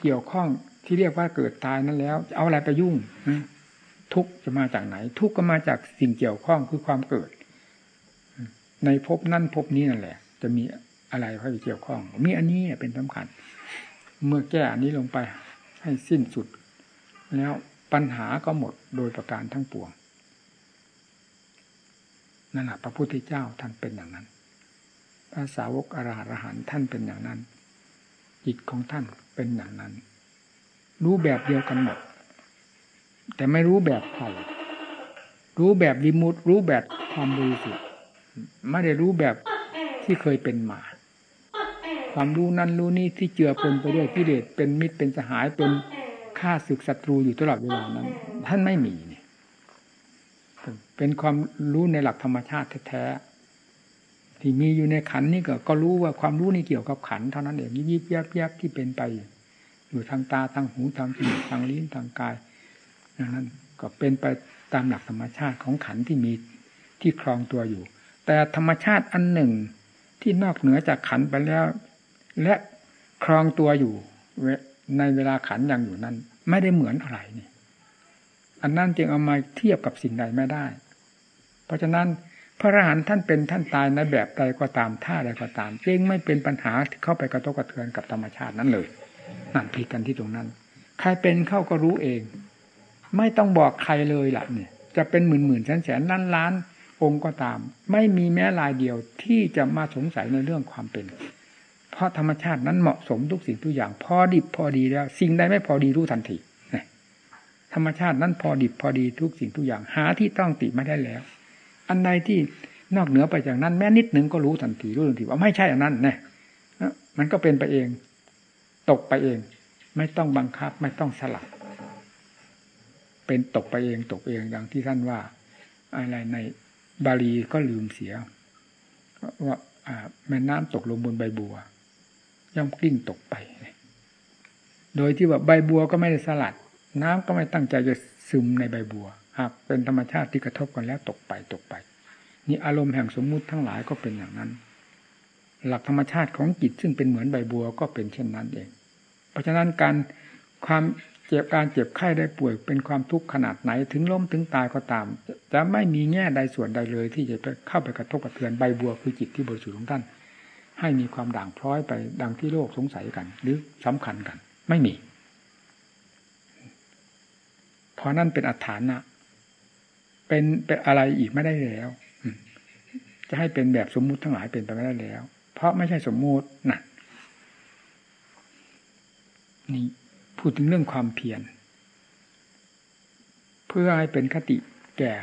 เกี่ยวข้องที่เรียกว่าเกิดตายนั้นแล้วเอาอะไรไปยุ่งทุกจะมาจากไหน ทุกก็มาจากสิ่งเกี่ยวข้องคือความเกิด ในภพนั่นภพนี้นั่นแหละ จะมีอะไรเข้าไปเกี่ยวข้อง มีอันนี้เป็นสำคัญ เมื่อแก้อันนี้ลงไปให้สิ้นสุด แล้วปัญหาก็หมดโดยประการทั้งปวง นั่นแหละพระพุทธเจ้าท่านเป็นอย่างนั้น พระสาวกอรหันท่านเป็นอย่างนั้นจิตของท่านเป็นอย่างนั้น รู้แบบเดียวกันหมด แต่ไม่รู้แบบใครรู้แบบวิมุตรู้แบบความบริสุทธิ์ไม่ได้รู้แบบที่เคยเป็นมาความรู้นั้นรู้นี้ที่เจือปนไปด้วยกิเลสเป็นมิตรเป็นสหายเป็นฆ่าศึกศัตรูอยู่ตลอดเวลานั้น ท่านไม่มี เป็นความรู้ในหลักธรรมชาติแท้ๆที่มีอยู่ในขันนี่ก็ก็รู้ว่าความรู้นี่เกี่ยวกับขันเท่านั้นเองยิบยับยับที่เป็นไป อยู่ทางตาทางหูทางจมูกทางลิ้นทางกายนั้นก็เป็นไปตามหลักธรรมชาติของขันที่มีที่ครองตัวอยู่ แต่ธรรมชาติอันหนึ่งที่นอกเหนือจากขันไปแล้ว และครองตัวอยู่ในเวลาขันยังอยู่นั้น ไม่ได้เหมือนอะไรนี่ อันนั้นจึงเอามาเทียบกับสิ่งใดไม่ได้ เพราะฉะนั้นพระอรหันต์ท่านเป็นท่านตายในแบบใดก็ตามท่าใดก็ตามจึงไม่เป็นปัญหาที่เข้าไปกระทบกระเทือนกับธรรมชาตินั้นเลยนั่นผิดกันที่ตรงนั้น ใครเป็นเข้าก็รู้เอง ไม่ต้องบอกใครเลยล่ะเนี่ยจะเป็นหมื่นหมื่นแสนแสนล้านล้านองค์ก็ตาม ไม่มีแม้รายเดียวที่จะมาสงสัยในเรื่องความเป็น เพราะธรรมชาตินั้นเหมาะสมทุกสิ่งทุกอย่าง พอดิบพอดีแล้ว สิ่งใดไม่พอดีรู้ทันทีธรรมชาตินั้นพอดิบพอดีทุกสิ่งทุกอย่างหาที่ต้องติไม่ได้แล้ว อันใดที่นอกเหนือไปจากนั้น แม้นิดหนึ่งก็รู้ทันทีรู้ทันทีว่าไม่ใช่อันนั้นเนี่ยมันก็เป็นไปเอง ตกไปเอง ไม่ต้องบังคับ ไม่ต้องสลับเป็นตกไปเองตกเองอย่างที่ท่านว่า อะไรในบาลีก็ลืมเสียว่าแม่น้ำตกลงบนใบบัว ย่อมกลิ้งตกไป โดยที่ว่าใบบัวก็ไม่ได้สลัด น้ำก็ไม่ตั้งใจจะซึมในใบบัว เป็นธรรมชาติที่กระทบกันแล้วตกไปตกไป นี่อารมณ์แห่งสมมุติทั้งหลายก็เป็นอย่างนั้น หลักธรรมชาติของจิตซึ่งเป็นเหมือนใบบัวก็เป็นเช่นนั้นเอง เพราะฉะนั้นการความเจ็บการเจ็บไข้ได้ป่วยเป็นความทุกข์ขนาดไหนถึงล้มถึงตายก็ตามจะไม่มีแง่ใดส่วนใดเลย ที่จะเข้าไปกระทบกระเทือนใบบัวคือจิตที่บริสุทธิ์ของท่าน ให้มีความด่างพร้อยไปดังที่โลกสงสัยกัน หรือสำคัญกัน ไม่มี เพราะนั่นเป็นอัฏฐานะ เป็นเป็นอะไรอีกไม่ได้แล้วจะให้เป็นแบบสมมุติทั้งหลายเป็นไปไม่ได้แล้ว เพราะไม่ใช่สมมุตินะนี่พูดถึงเรื่องความเพียรเพื่อให้เป็นคติแก่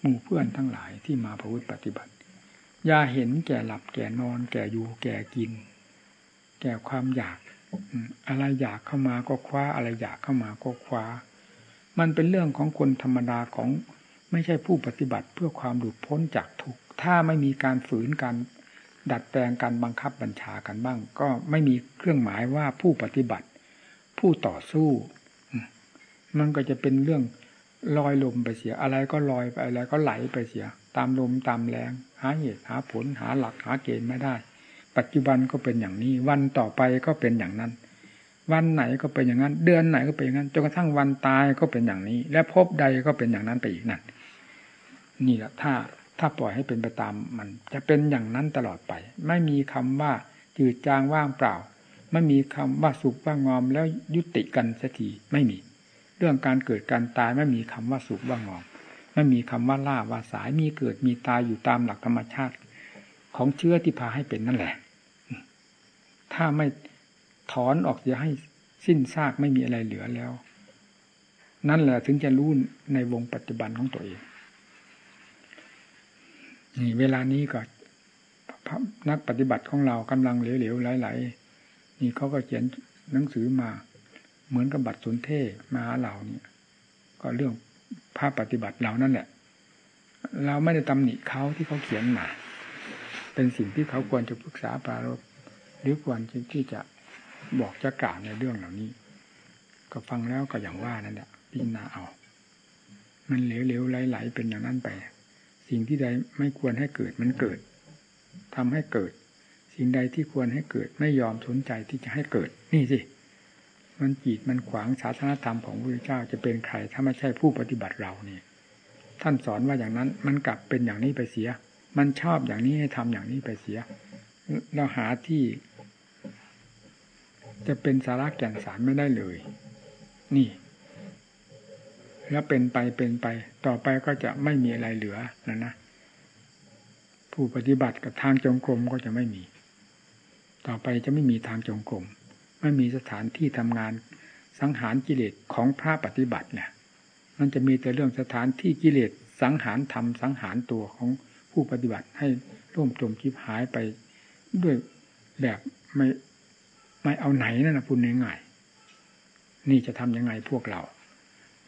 หมู่เพื่อนทั้งหลายที่มาพระพุทธปฏิบัติอย่าเห็นแก่หลับแก่นอน แก่อยู่แก่กิน แก่ความอยาก อะไรอยากเข้ามาก็คว้า อะไรอยากเข้ามาก็คว้า มันเป็นเรื่องของคนธรรมดาของ ไม่ใช่ผู้ปฏิบัติเพื่อความหลุดพ้นจากทุกข์ถ้าไม่มีการฝืนการดัดแปลงการบังคับบัญชากันบ้าง ก็ไม่มีเครื่องหมายว่าผู้ปฏิบัติ ผู้ต่อสู้ มันก็จะเป็นเรื่องลอยลมไปเสียอะไรก็ลอยไปอะไรก็ไหลไปเสีย ตามลมตามแรงหาเหตุหาผลหาหลักหาเกณฑ์ไม่ได้ ปัจจุบันก็เป็นอย่างนี้ วันต่อไปก็เป็นอย่างนั้น วันไหนก็เป็นอย่างนั้น เดือนไหนก็เป็นอย่างนั้นจนกระทั่งวันตายก็เป็นอย่างนี้ และพบใดก็เป็นอย่างนั้นไปอีกนั่น นี่แหละถ้าถ้าปล่อยให้เป็นไปตามมัน จะเป็นอย่างนั้นตลอดไป ไม่มีคำว่าจืดจางว่างเปล่า ไม่มีคำว่าสุขว่างอมแล้วยุติกันสักทีไม่มี เรื่องการเกิดการตายไม่มีคำว่าสุขว่างอมไม่มีคำว่าล่าว่าสายมีเกิดมีตายอยู่ตามหลักธรรมชาติ ของเชื้อที่พาให้เป็นนั่นแหละ ถ้าไม่ถอนออกจะให้สิ้นซากไม่มีอะไรเหลือแล้ว นั่นแหละถึงจะรู้ในวงปัจจุบันของตัวเอง นี่เวลานี้ก็นักปฏิบัติของเรากำลังเหลวๆไหลๆนี่เขาก็เขียนหนังสือมา เหมือนกับบัตรสนเทมาหาเราเนี่ย ก็เรื่องภาพปฏิบัติเรานั่นแหละ เราไม่ได้ตำหนิเขาที่เขาเขียนมา เป็นสิ่งที่เขาควรจะปรึกษาปรารบหรือควรที่จะบอกจะกล่าวในเรื่องเหล่านี้ ก็ฟังแล้วก็อย่างว่านั่นแหละพิจารณาเอา มันเหลวๆไหลๆเป็นอย่างนั้นไป สิ่งที่ใดไม่ควรให้เกิดมันเกิดทำให้เกิด สิ่งใดที่ควรให้เกิดไม่ยอมสนใจที่จะให้เกิด นี่สิมันจีดมันขวางศาสนธรรมของพระเจ้าจะเป็นใครถ้าไม่ใช่ผู้ปฏิบัติเรานี่ท่านสอนว่าอย่างนั้นมันกลับเป็นอย่างนี้ไปเสีย มันชอบอย่างนี้ให้ทำอย่างนี้ไปเสีย เราหาที่ จะเป็นสาระแก่นสารไม่ได้เลย นี่ แล้วเป็นไปเป็นไป ต่อไปก็จะไม่มีอะไรเหลือนะนะผู้ปฏิบัติกับทางจงกรมก็จะไม่มี ต่อไปจะไม่มีทางจงกรมไม่มีสถานที่ทำงานสังหารกิเลสของพระปฏิบัติเนี่ย มันจะมีแต่เรื่องสถานที่กิเลสสังหารทำสังหารตัวของผู้ปฏิบัติให้ร่วมจมคิบหายไปด้วยแบบไม่ไม่เอาไหนนั่นนะพูดง่ายๆนี่จะทํำยังไงพวกเรา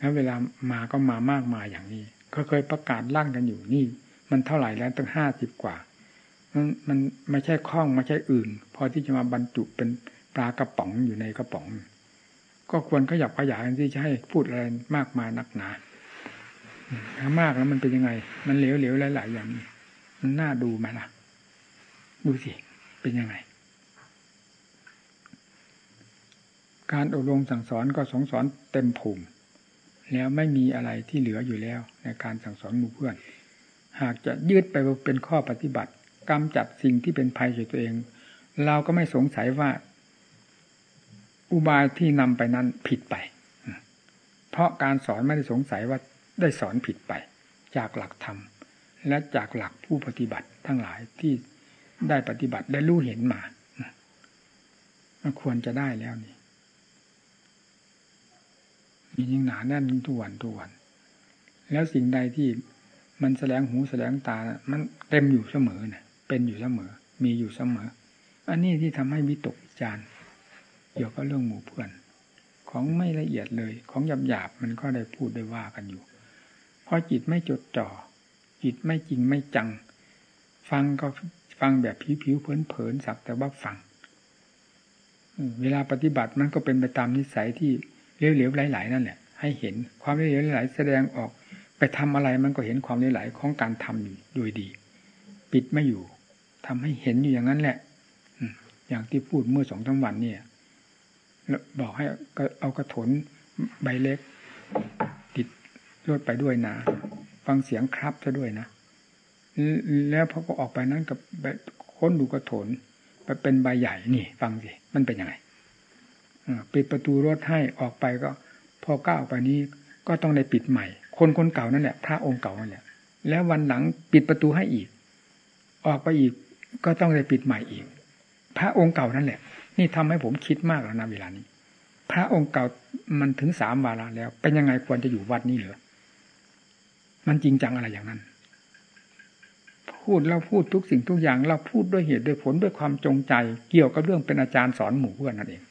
แล้วเวลามาก็มามากมายอย่างนี้ ก็เคยประกาศลั่งกันอยู่นี่ มันเท่าไหร่แล้วตั้งห้าสิบกว่า มันมันไม่ใช่คล้องไม่ใช่อื่น พอที่จะมาบรรจุเป็นปลากระป๋องอยู่ในกระป๋อง ก็ควรขยับขยายที่จะให้พูดอะไรมากมายนักหนาถ้ามากแล้วมันเป็นยังไง มันเหลวๆหลาย ๆ อย่าง มันน่าดูไหมล่ะ ดูสิ เป็นยังไง การอบรมสั่งสอนก็สงสอนเต็มภูมิ แล้วไม่มีอะไรที่เหลืออยู่แล้ว ในการสั่งสอนหมู่เพื่อน หากจะยืดไปเป็นข้อปฏิบัติกำจัดสิ่งที่เป็นภัยแก่ตัวเอง เราก็ไม่สงสัยว่า อุบายที่นำไปนั้นผิดไป เพราะการสอนไม่ได้สงสัยว่าได้สอนผิดไป จากหลักธรรม และจากหลักผู้ปฏิบัติทั้งหลายที่ได้ปฏิบัติได้รู้เห็นมามันควรจะได้แล้วนี่ ยิ่งหนาแน่นทุกวันทุกวัน แล้วสิ่งใดที่มันแสดงหูแสดงตา มันเต็มอยู่เสมอเนะ่ยเป็นอยู่เสมอ มีอยู่เสมอ อันนี้ที่ทำให้วิตกจารเกี่ยวกับเรื่องหมู่เพื่อน ของไม่ละเอียดเลย ของหยาบหยาบมันก็ได้พูดได้ว่ากันอยู่ เพราะจิตไม่จดจ่อ จิตไม่จริงไม่จัง ฟังก็ฟังแบบผิวๆเผินๆสักแต่ว่าฟัง เวลาปฏิบัติมันก็เป็นไปตามนิสัยที่ เหลวๆไหลๆนั่นแหละให้เห็นความเหลวๆไหลๆแสดงออก ไปทำอะไรมันก็เห็นความเหลวไหลของการทำอยู่โดยดี ปิดไม่อยู่ทำให้เห็นอยู่อย่างนั้นแหละอย่างที่พูดเมื่อสองทั้งวันเนี่ยบอกให้เอากระถนใบเล็ก ติดรถไปด้วยนะ ฟังเสียงครับซะด้วยนะแล้วพอก็ออกไปนั้นกับค้นดูกระถนไปเป็นใบใหญ่นี่ ฟังสิมันเป็นยังไง ปิดประตูรถให้ออกไปก็ พอก้าวไปนี้ก็ต้องได้ปิดใหม่ คนคนเก่านั่นแหละพระองค์เก่านั่นแหละแล้ววันหลังปิดประตูให้อีก ออกไปอีกก็ต้องได้ปิดใหม่อีก พระองค์เก่านั่นแหละ นี่ทำให้ผมคิดมากแล้วนะเวลานี้ พระองค์เก่ามันถึงสามวาระแล้ว เป็นยังไงควรจะอยู่วัดนี้เหรอมันจริงจังอะไรอย่างนั้น พูดเราพูดทุกสิ่งทุกอย่าง เราพูดด้วยเหตุด้วยผลด้วยความจงใจ เกี่ยวกับเรื่องเป็นอาจารย์สอนหมู่เพื่อนนั่นเอง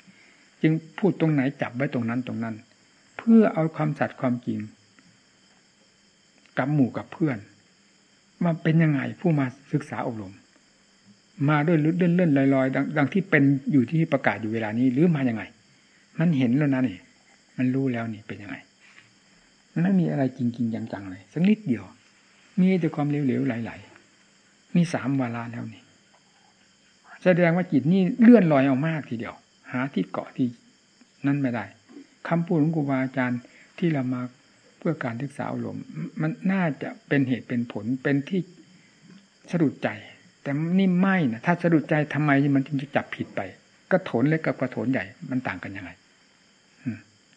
จึงพูดตรงไหนจับไว้ตรงนั้นตรงนั้น เพื่อเอาความสัตย์ความจริง กับหมู่กับเพื่อนมาเป็นยังไงผู้มาศึกษาอบรม มาด้วยลื่นเลื่อนลอยลอยดังที่เป็นอยู่ที่ประกาศอยู่เวลานี้หรือมาอย่างไง มันเห็นแล้วนะนี่ มันรู้แล้วนี่เป็นยังไงมันไม่มีอะไรจริงจริงจังๆเลยสักนิดเดียว มีแต่ความเหลวๆไหลๆนี่สามวาระแล้วนี่ แสดงว่าจิตนี่เลื่อนลอยออกมากทีเดียว หาที่เกาะที่นั่นไม่ได้คำพูดของครูบาอาจารย์ที่เรามาเพื่อการศึกษาอารมณ์มันน่าจะเป็นเหตุเป็นผลเป็นที่สะดุดใจ แต่นี่ไม่นะถ้าสะดุดใจทำไมมันจึงจะจับผิดไปกระโถนเล็กกับกระโถนใหญ่มันต่างกันยังไง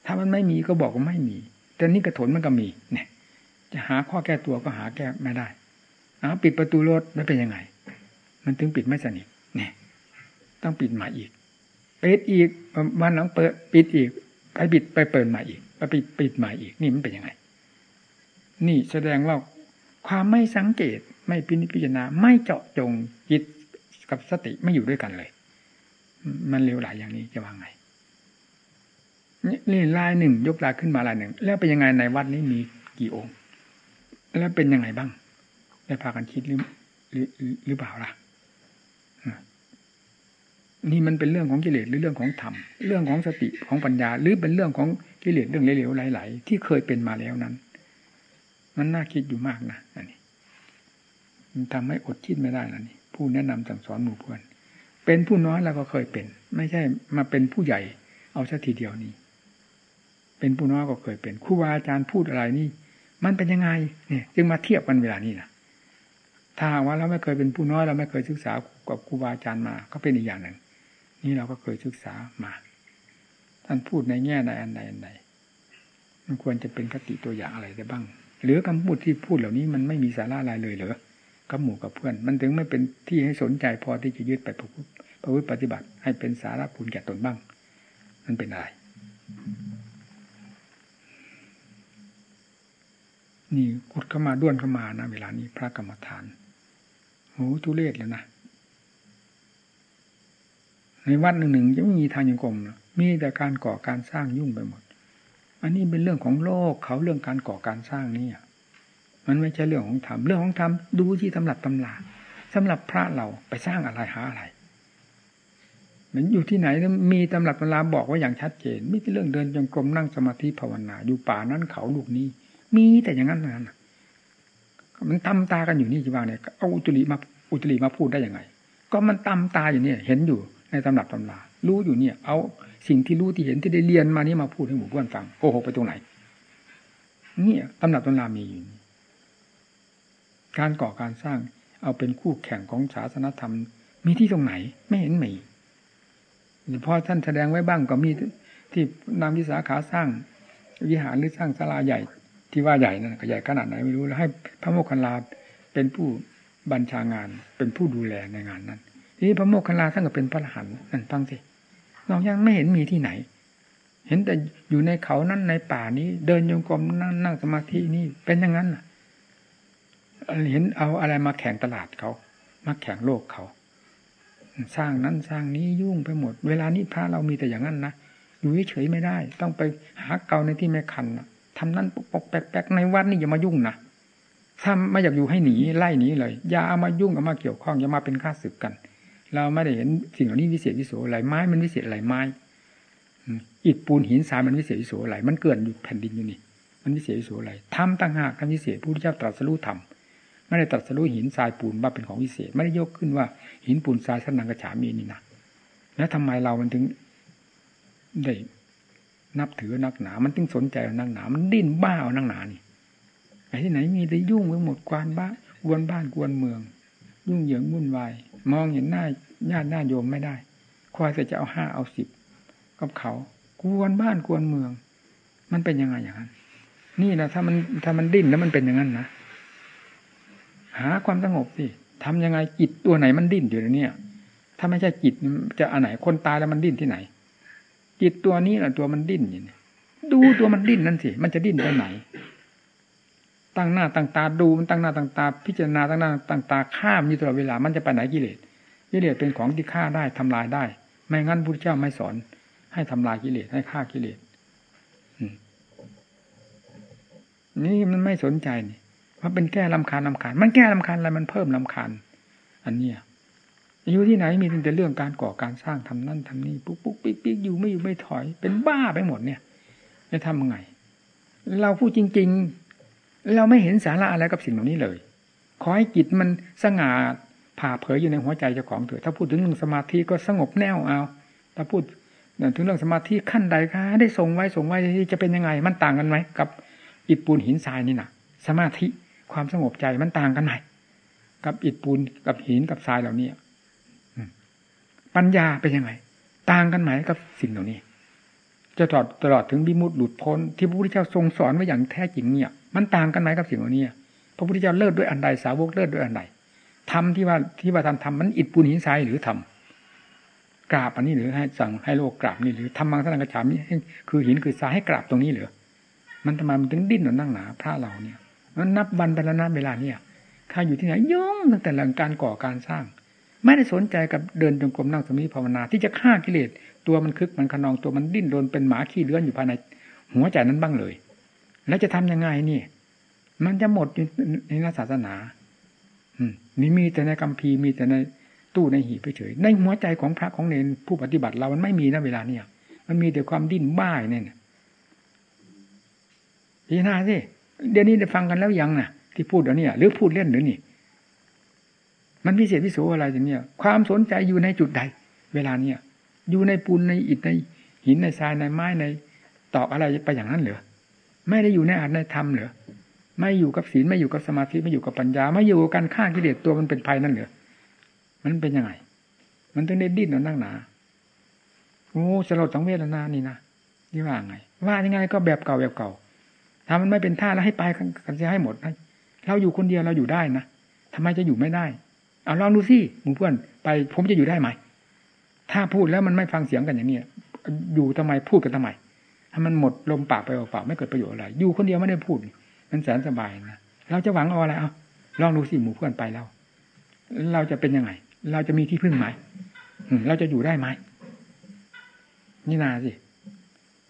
ถ้ามันไม่มีก็บอกว่าไม่มี แต่นี่กระโถนมันก็มีเนี่ย จะหาข้อแก้ตัวก็หาแก้ไม่ได้เอาปิดประตูรถแล้วเป็นยังไง มันถึงปิดไม่สนิทเนี่ยต้องปิดใหม่อีก ปิดอีกวันหลังเปิด ปิดอีก ไปปิดไปเปิดใหม่อีกไปปิดปิดใหม่อีก นี่มันเป็นยังไง นี่แสดงว่าความไม่สังเกตไม่พินิจพิจารณาไม่เจาะจงจิตกับสติไม่อยู่ด้วยกันเลย มันเร็วหลายอย่างนี้จะวางไงนี่ลายหนึ่งยกลายขึ้นมาลายหนึ่ง แล้วเป็นยังไงในวัดนี้มีกี่องค์ แล้วเป็นยังไงบ้างได้พากันคิดหรือหรือหรือเปล่าล่ะ นี่มันเป็นเรื่องของกิเลสหรือเรื่องของธรรมเรื่องของสติของปัญญา หรือเป็นเรื่องของกิเลสเรื่องเหลวๆไหลๆที่เคยเป็นมาแล้วนั้น มันน่าคิดอยู่มากนะอันนี้มันทำให้อดคิดไม่ได้แล้วนี่ผู้แนะนำสั่งสอนหมู่เพื่อน เป็นผู้น้อยเราก็เคยเป็น ไม่ใช่มาเป็นผู้ใหญ่ เอาสักทีเดียวนี้ เป็นผู้น้อยก็เคยเป็นครูบาอาจารย์พูดอะไรนี่ มันเป็นยังไงเนี่ย จึงมาเทียบกันเวลานี้นะถ้าว่าเราไม่เคยเป็นผู้น้อยเราไม่เคยศึกษากับครูบาอาจารย์มา ก็เป็นอีกอย่างหนึ่ง นี่เราก็เคยศึกษามา ท่านพูดในแง่ใดอันใดอันใดมันควรจะเป็นคติตัวอย่างอะไรได้บ้าง หรือคำพูดที่พูดเหล่านี้มันไม่มีสาระอะไรเลยเหรอกับหมู่กับเพื่อน มันถึงไม่เป็นที่ให้สนใจพอที่จะยึดไปประพฤติประพฤติปฏิบัติ ให้เป็นสาระคุณแก่ตนบ้าง มันเป็นอะไร นี่ขุดเข้ามาด้วนเข้ามานะเวลานี้พระกรรมฐานโอ้ทุเรศแล้วนะ ในวัดหนึ่งหนึ่งจะไม่มีทางยังกรมมีแต่การก่อการสร้างยุ่งไปหมด อันนี้เป็นเรื่องของโลกเขาเรื่องการก่อการสร้างนี่มันไม่ใช่เรื่องของธรรมเรื่องของธรรมดูที่ตำรับตำราสำหรับพระเราไปสร้างอะไรหาอะไรมันอยู่ที่ไหนมีตำรับตำราบอกว่าอย่างชัดเจนไม่ใช่เรื่องเดินจงกรมนั่งสมาธิภาวนาอยู่ป่านั้นเขาลูกนี้ มีแต่อย่างนั้นนั้นมันตำตากันอยู่นี่จีว่าเนี่ยเอาอุตริมาอุตริมาพูดได้ยังไง ก็มันตำตาอยู่เนี่ย เห็นอยู่ ในตำรับตำรารู้อยู่เนี่ย เอาสิ่งที่รู้ที่เห็นที่ได้เรียนมานี่มาพูดให้หมู่เพื่อนฟังโกหกไปตรงไหนเนี่ยตำรับตำรามีอยู่การก่อการสร้าง เอาเป็นคู่แข่งของศาสนธรรม มีที่ตรงไหน ไม่เห็นมีพอท่านแสดงไว้บ้างก็มีที่นำวิสาขาสร้างวิหารหรือสร้างศาลาใหญ่ ที่ว่าใหญ่นั่นก็ใหญ่ขนาดไหนไม่รู้แล้วให้พระโมคคัลลาเป็นผู้บัญชางานเป็นผู้ดูแลในงานนั้น นี้พระโมคคัลลาท่านก็เป็นพระอรหันต์นั่นฟังสินอกยังไม่เห็นมีที่ไหน เห็นแต่อยู่ในเขานั้นในป่านี้ เดินโยงกรมนั่งนั่งสมาธินี่เป็นอย่างนั้นเห็นเอาอะไรมาแข่งตลาดเขา มาแข่งโลกเขา สร้างนั้นสร้างนี้ยุ่งไปหมด เวลานี้พระเรามีแต่อย่างนั้นนะอยู่เฉยไม่ได้ ต้องไปหาเกาในที่ไม่คันนะทำนั้นปกปกแปลกๆในวัดนี่อย่ามายุ่งนะถ้าไม่อยากอยู่ให้หนีไล่หนีเลย อย่าเอามายุ่งเอามาเกี่ยวข้องอย่ามาเป็นข้าศึกกัน เราไม่ได้เห็นสิ่งเหล่านี้วิเศษวิโสอะไรไม้มันวิเศษอะไรไม้อิฐปูนหินทรายมันวิเศษวิโสอะไรมันเกิดอยู่แผ่นดินอยู่นี่ มันวิเศษวิโสอะไรทำต่างหากทำวิเศษผู้ที่เจ้าตรัสรู้ทำไม่ได้ตรัสรู้หินทรายปูนว่าเป็นของวิเศษ ไม่ได้ยกขึ้นว่า หินปูนทรายสนังกระฉามีนี่นะแล้วทำไมเรามันถึงได้นับถือนักหนา มันจึงสนใจนักหนา มันดิ้นบ้าเอานักหนานี่ไอ้ที่ไหนมีแต่ยุ่งไปหมดกวนบ้านกวนบ้านกวนเมือง ยุ่งเหยิงวุ่นวาย มองเห็นหน้าญาติหน้าโยมไม่ได้คอยแต่จะเอาห้าเอาสิบกับเขากวนบ้านกวนเมือง มันเป็นยังไงอย่างนั้น นี่นะถ้ามันถ้ามันดิ้นแล้วมันเป็นอย่างนั้นนะหาความสงบสิทำยังไงจิตตัวไหนมันดิ้นอยู่ในนี้ถ้าไม่ใช่จิตจะอันไหนคนตายแล้วมันดิ้นที่ไหน จิตตัวนี้แหละตัวมันดิ้นอยู่นี่ดูตัวมันดิ้นนั่นสิมันจะดิ้นไปไหน ตั้งหน้าตั้งตาดูมันตั้งหน้าตั้งตา พิจารณาตั้งหน้าตั้งตาข้ามอยู่ตลอดเวลามันจะไปไหนกิเลสกิเลสเป็นของที่ฆ่าได้ทำลายได้ ไม่งั้นพุทธเจ้าไม่สอน ให้ทำลายกิเลสให้ฆ่ากิเลสนี่มันไม่สนใจนี่ว่าเป็นแก้ลำคาญลำคาญ มันแก้ลำคาญอะไรมันเพิ่มลำคาญ อันเนี้ยอยู่ที่ไหนมีแต่เรื่องการก่อการสร้างทำนั่นทำนี่ปุ๊กปุ๊กปิ๊กปิ๊กอยู่ไม่อยู่ไม่ถอย เป็นบ้าไปหมดเนี่ยจะทำยังไง เราพูดจริง ๆ เราไม่เห็นสาระอะไรกับสิ่งเหล่านี้เลย ขอให้จิตมันสง่าผ่าเผยอยู่ในหัวใจเจ้าของเถอะถ้าพูดถึงเรื่องสมาธิก็สงบแน่วเอาถ้าพูดถึงเรื่องสมาธิขั้นใดคะได้ส่งไว้ส่งไว้จะเป็นยังไง มันต่างกันไหมกับอิฐปูนหินทรายนี่นะสมาธิความสงบใจมันต่างกันไหมกับอิฐปูนกับหินกับทรายเหล่านี้ปัญญาเป็นยังไง ต่างกันไหมกับสิ่งเหล่านี้ จะตลอดตลอดถึงบิมุตหลุดพ้นที่พระพุทธเจ้าทรงสอนไว้อย่างแท้จริงเนี่ย มันต่างกันไหมกับสิ่งเหล่านี้พระพุทธเจ้าเลิศด้วยอันใดสาวกเลิศด้วยอันใดทำที่ว่าที่ว่าทำทำมันอิดปูนหินทรายหรือทำกราบอันนี้หรือให้สั่งให้โลกกราบนี่หรือทำมังสนังกระฉามนี่คือหินคือทรายให้กราบตรงนี้หรือมันทำไมมันถึงดิ้นหนุนนั่งหนาพระเราเนี่ยมันนับวันไปแล้วนะเวลาเนี่ยข้าอยู่ที่ไหนย่องตั้งแต่หลังการก่อการสร้าง ไม่ได้สนใจกับเดินจงกรมนั่งสมาธิภาวนา ที่จะฆ่ากิเลสตัวมันคึกมันขนองตัวมันดิ้นโดนเป็นหมาขี้เลื้อนอยู่ภายใน หัวใจนั้นบ้างเลย แล้วจะทำยังไงนี่ มันจะหมดในศาสนา อืมนี่มีแต่ในกัมพีมีแต่ในตู้ในหีบไปเฉยในหัวใจของพระของเนรผู้ปฏิบัติเรามันไม่มีนะเวลาเนี่ย มันมีแต่ความดิ้นบ้าเนี่ยพี่นาสิเดี๋ยวนี้ได้ฟังกันแล้วยังน่ะที่พูดเดี๋ยวนี้หรือพูดเล่นหรือนี่ มันพิเศษพิโสอะไรอย่างเนี้ยความสนใจอยู่ในจุดใด เวลาเนี้ยอยู่ในปูนในอิฐในหินในทรายในไม้ในตอกอะไรไปอย่างนั้นเหรอไม่ได้อยู่ในอาจในธรรมเหรอไม่อยู่กับศีลไม่อยู่กับสมาธิไม่อยู่กับปัญญา ไม่อยู่กับการฆ่ากิเลสตัวมันเป็นภัยนั่นเหรอมันเป็นยังไง มันต้องได้ดิ้นนั่งหนาโอ้สลดสังเวชนานี่นะนี่ว่าไง ว่ายังไงก็แบบเก่าแบบเก่าถ้ามันไม่เป็นท่าแล้วให้ไปกันจะให้หมดเราอยู่คนเดียวเราอยู่ได้นะทำไมจะอยู่ไม่ได้ เอาลองดูสิหมู่เพื่อนไปผมจะอยู่ได้ไหมถ้าพูดแล้วมันไม่ฟังเสียงกันอย่างนี้อยู่ทำไมพูดกันทำไมถ้ามันหมดลมปากไปเปล่าไม่เกิดประโยชน์อะไรอยู่คนเดียวไม่ได้พูด มันแสนสบายนะเราจะหวังเอาอะไรเอาลองดูสิหมู่เพื่อนไปแล้วเราจะเป็นยังไง เราจะมีที่พึ่งไหมเราจะอยู่ได้ไหมนี่นาสิ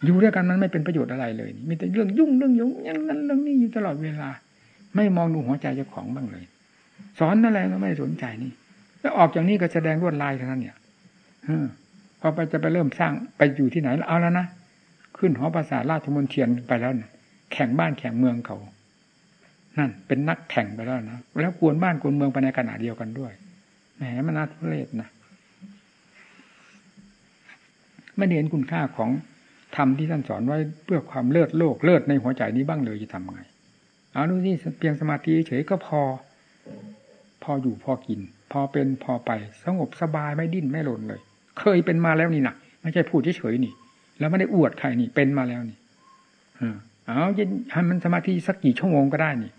อยู่ด้วยกันมันไม่เป็นประโยชน์อะไรเลย มีแต่เรื่องยุ่งเรื่องยุ่งอย่างนั้นเรื่องนี้อยู่ตลอดเวลา ไม่มองดูหัวใจเจ้าของบ้างเลย สอนอะไรก็ไม่สนใจนี่ แล้วออกจากนี้ก็แสดงรวดลายเท่านั้นเนี่ยพอไปจะไปเริ่มสร้างไปอยู่ที่ไหนเอาแล้วนะขึ้นหอภาษาราชมนเทียนไปแล้วนะแข่งบ้านแข่งเมืองเขานั่น เป็นนักแข่งไปแล้วนะแล้วกวนบ้านกวนเมืองไปในขณะเดียวกันด้วยแหมมันน่าทุเรศนะไม่เห็นคุณค่าของธรรมที่ท่านสอนไว้เพื่อความเลิศโลกเลิศในหัวใจนี้บ้างเลยจะทำไงเอาดูที่เพียงสมาธิเฉยก็พอ พออยู่พอกิน พอเป็นพอไปสงบสบายไม่ดิ้นไม่หล่นเลย เคยเป็นมาแล้วนี่นะไม่ใช่พูดเฉยๆนี่ แล้วไม่ได้อวดใครนี่เป็นมาแล้วนี่เอาจะให้มันสมาธิสักกี่ชั่วโมงก็ได้นี่